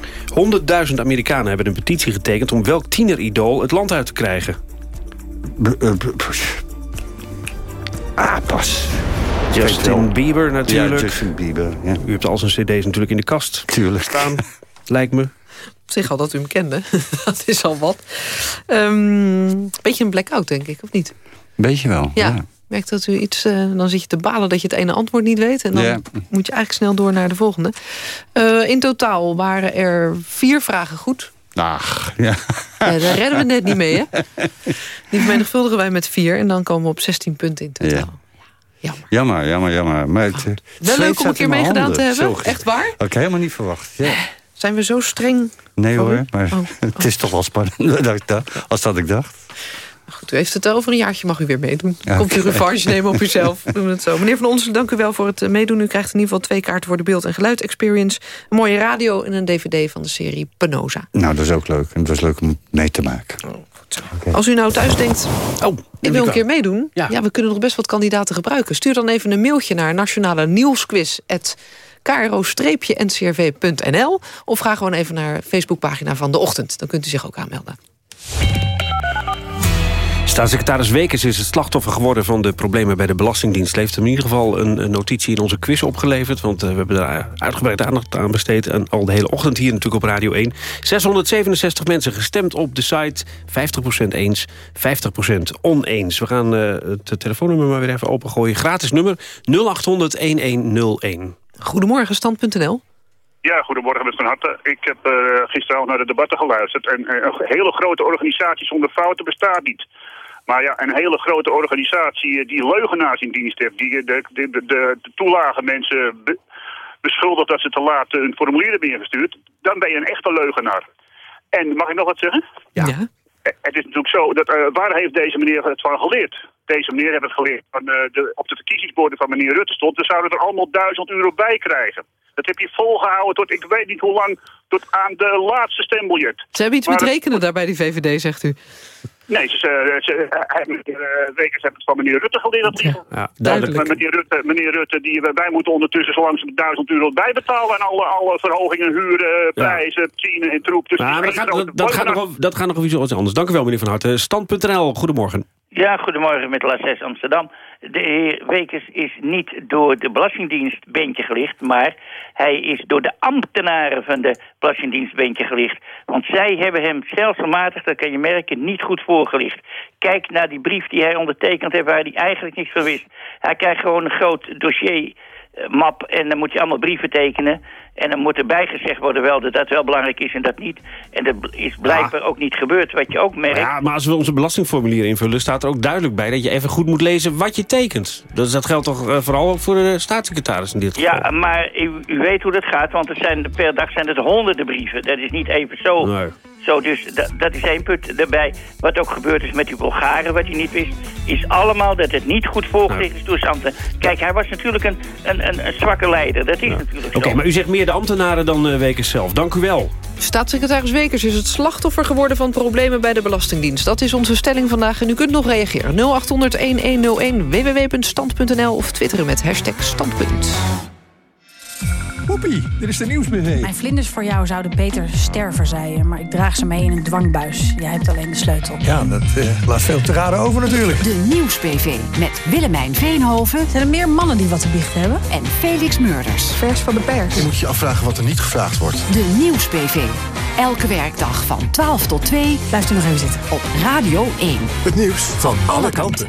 100.000 Amerikanen hebben een petitie getekend... om welk tieneridool het land uit te krijgen? B uh, ah, pas. Justin Bieber natuurlijk. Ja, Justin Bieber, ja. U hebt al zijn cd's natuurlijk in de kast Tuurlijk. staan, lijkt me. Op zich al dat u hem kende. dat is al wat. Um, beetje een blackout, denk ik, of niet? Beetje wel, ja. ja. Merkt dat u iets, uh, dan zit je te balen dat je het ene antwoord niet weet. En dan ja. moet je eigenlijk snel door naar de volgende. Uh, in totaal waren er vier vragen goed. Ach, ja. ja. Daar redden we net niet mee, hè? Die vermenigvuldigen wij met vier. En dan komen we op 16 punten in totaal. Ja. Jammer. Jammer, jammer, jammer. Maar het. Wel leuk om een keer meegedaan te hebben. Zo, Echt waar? Had ik helemaal niet verwacht. Ja. Zijn we zo streng? Nee hoor, maar oh. het is toch wel spannender als dat ik dacht. Goed, u heeft het over een jaartje, mag u weer meedoen. Ja, Komt u okay. revanche nemen op uzelf. Doen het zo. Meneer Van Onsen, dank u wel voor het meedoen. U krijgt in ieder geval twee kaarten voor de beeld- en geluid-experience. Een mooie radio en een dvd van de serie Penosa. Nou, dat is ook leuk. En het was leuk om mee te maken. Oh, okay. Als u nou thuis denkt, oh, ik wil een keer meedoen. Ja. ja, we kunnen nog best wat kandidaten gebruiken. Stuur dan even een mailtje naar nationale nieuwsquiz kro-ncrv.nl of ga gewoon even naar de Facebookpagina van De Ochtend. Dan kunt u zich ook aanmelden. Staatssecretaris Wekers is het slachtoffer geworden van de problemen bij de Belastingdienst. Heeft hem in ieder geval een, notitie in onze quiz opgeleverd. Want uh, we hebben daar uitgebreid aandacht aan besteed. En al de hele ochtend hier natuurlijk op Radio 1. 667 mensen gestemd op de site. 50% eens, 50% oneens. We gaan uh, het telefoonnummer maar weer even opengooien. Gratis nummer 0800-1101. Goedemorgen, stand.nl. Ja, goedemorgen met van harte. Ik heb uh, gisteravond naar de debatten geluisterd. En uh, een hele grote organisatie zonder fouten bestaat niet. Maar ja, een hele grote organisatie die leugenaars in dienst heeft... die de, de, de, de toelagen mensen be beschuldigt dat ze te laat een formulier hebben ingestuurd... dan ben je een echte leugenaar. En mag ik nog wat zeggen? Ja. Het is natuurlijk zo, dat, uh, waar heeft deze meneer het van geleerd? Deze meneer heeft het geleerd. Van, uh, de, op de verkiezingsborden van meneer Rutte stond... dan zouden er allemaal duizend euro bij krijgen. Dat heb je volgehouden tot ik weet niet hoe lang, tot aan de laatste stembiljet. Ze hebben iets maar met rekenen daar bij die VVD, zegt u. Nee, ze, ze, ze, meneer Wekers heeft het van meneer Rutte geleerd. Ja, ja, duidelijk. Maar meneer Rutte, meneer Rutte die, wij moeten ondertussen zo langzaam duizend euro bijbetalen... en alle, alle verhogingen, huren, prijzen, ja. benzine en troep. Dus ja, dat, gaat, dat, dat, gaat nog, dat gaat nog over iets anders. Dank u wel, meneer Van Harte. Stand.nl, goedemorgen. Ja, goedemorgen met La 6 Amsterdam. De heer Wekers is niet door de Belastingdienst beentje gelicht... maar hij is door de ambtenaren van de Belastingdienst beentje gelicht. Want zij hebben hem stelselmatig, dat kan je merken, niet goed voorgelicht. Kijk naar die brief die hij ondertekend heeft waar hij eigenlijk niks van wist. Hij krijgt gewoon een groot dossier... Map en dan moet je allemaal brieven tekenen. En dan moet erbij gezegd worden wel dat dat wel belangrijk is en dat niet. En dat is blijkbaar ook niet gebeurd, wat je ook merkt. Ja, maar als we onze belastingformulier invullen... staat er ook duidelijk bij dat je even goed moet lezen wat je tekent. Dus dat geldt toch uh, vooral ook voor de staatssecretaris in dit geval? Ja, maar u, u, weet hoe dat gaat, want er zijn, per dag zijn het honderden brieven. Dat is niet even zo. Nee. Zo, dus dat, dat is één punt erbij. Wat ook gebeurd is met die Bulgaren, wat je niet wist... is allemaal dat het niet goed volgt is toestanden. Kijk, hij was natuurlijk een, een, een, een zwakke leider. Dat is ja. natuurlijk Oké, okay, maar u zegt meer de ambtenaren dan uh, Wekers zelf. Dank u wel. Staatssecretaris Wekers is het slachtoffer geworden van problemen bij de Belastingdienst. Dat is onze stelling vandaag en u kunt nog reageren. 0800-1101, www.stand.nl of twitteren met hashtag standpunt. Poepie, dit is de nieuwsbv. Mijn vlinders voor jou zouden beter sterven, zei je. Maar ik draag ze mee in een dwangbuis. Jij hebt alleen de sleutel. Ja, dat uh, laat veel te raden over natuurlijk. De nieuwsbv met Willemijn Veenhoven. Zijn er meer mannen die wat te biechten hebben? En Felix Murders. Vers van de pers. Je moet je afvragen wat er niet gevraagd wordt. De nieuwsbv. Elke werkdag van 12 tot 2. Blijft u nog even zitten. Op Radio 1. Het nieuws van alle kanten.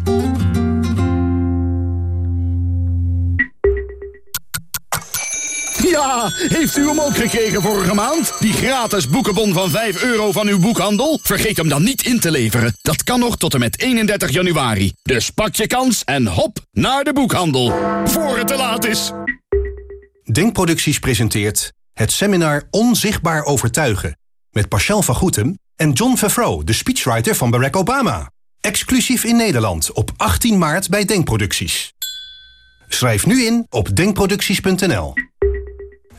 Heeft u hem ook gekregen vorige maand? Die gratis boekenbon van 5 euro van uw boekhandel? Vergeet hem dan niet in te leveren. Dat kan nog tot en met 31 januari. Dus pak je kans en hop naar de boekhandel. Voor het te laat is. Denkproducties presenteert het seminar Onzichtbaar Overtuigen... met Pascal van Goetem en John Favreau, de speechwriter van Barack Obama. Exclusief in Nederland op 18 maart bij Denkproducties. Schrijf nu in op denkproducties.nl.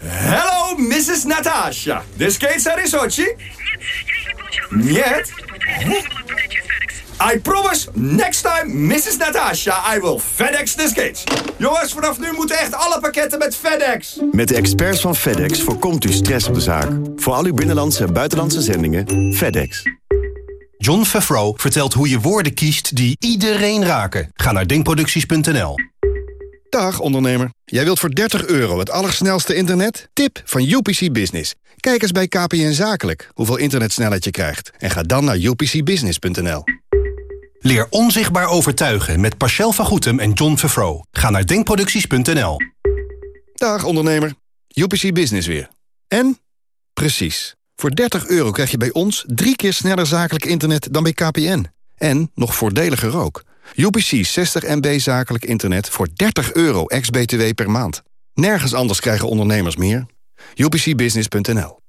Hello, Mrs. Natasha. The skates are in Sochi? Нет. I promise, next time, Mrs. Natasha, I will FedEx the skates. Jongens, vanaf nu moeten echt alle pakketten met FedEx. Met de experts van FedEx voorkomt u stress op de zaak. Voor al uw binnenlandse en buitenlandse zendingen, FedEx. John Favreau vertelt hoe je woorden kiest die iedereen raken. Ga naar denkproducties.nl. Dag ondernemer. Jij wilt voor 30 euro het allersnelste internet? Tip van UPC Business. Kijk eens bij KPN Zakelijk hoeveel internetsnelheid je krijgt. En ga dan naar upcbusiness.nl. Leer onzichtbaar overtuigen met Pascal van Goetem en John Favreau. Ga naar denkproducties.nl. Dag ondernemer. UPC Business weer. En? Precies. Voor 30 euro krijg je bij ons drie keer sneller zakelijk internet dan bij KPN. En nog voordeliger ook. UPC 60 MB zakelijk internet voor 30 euro ex-BTW per maand. Nergens anders krijgen ondernemers meer. UPCbusiness.nl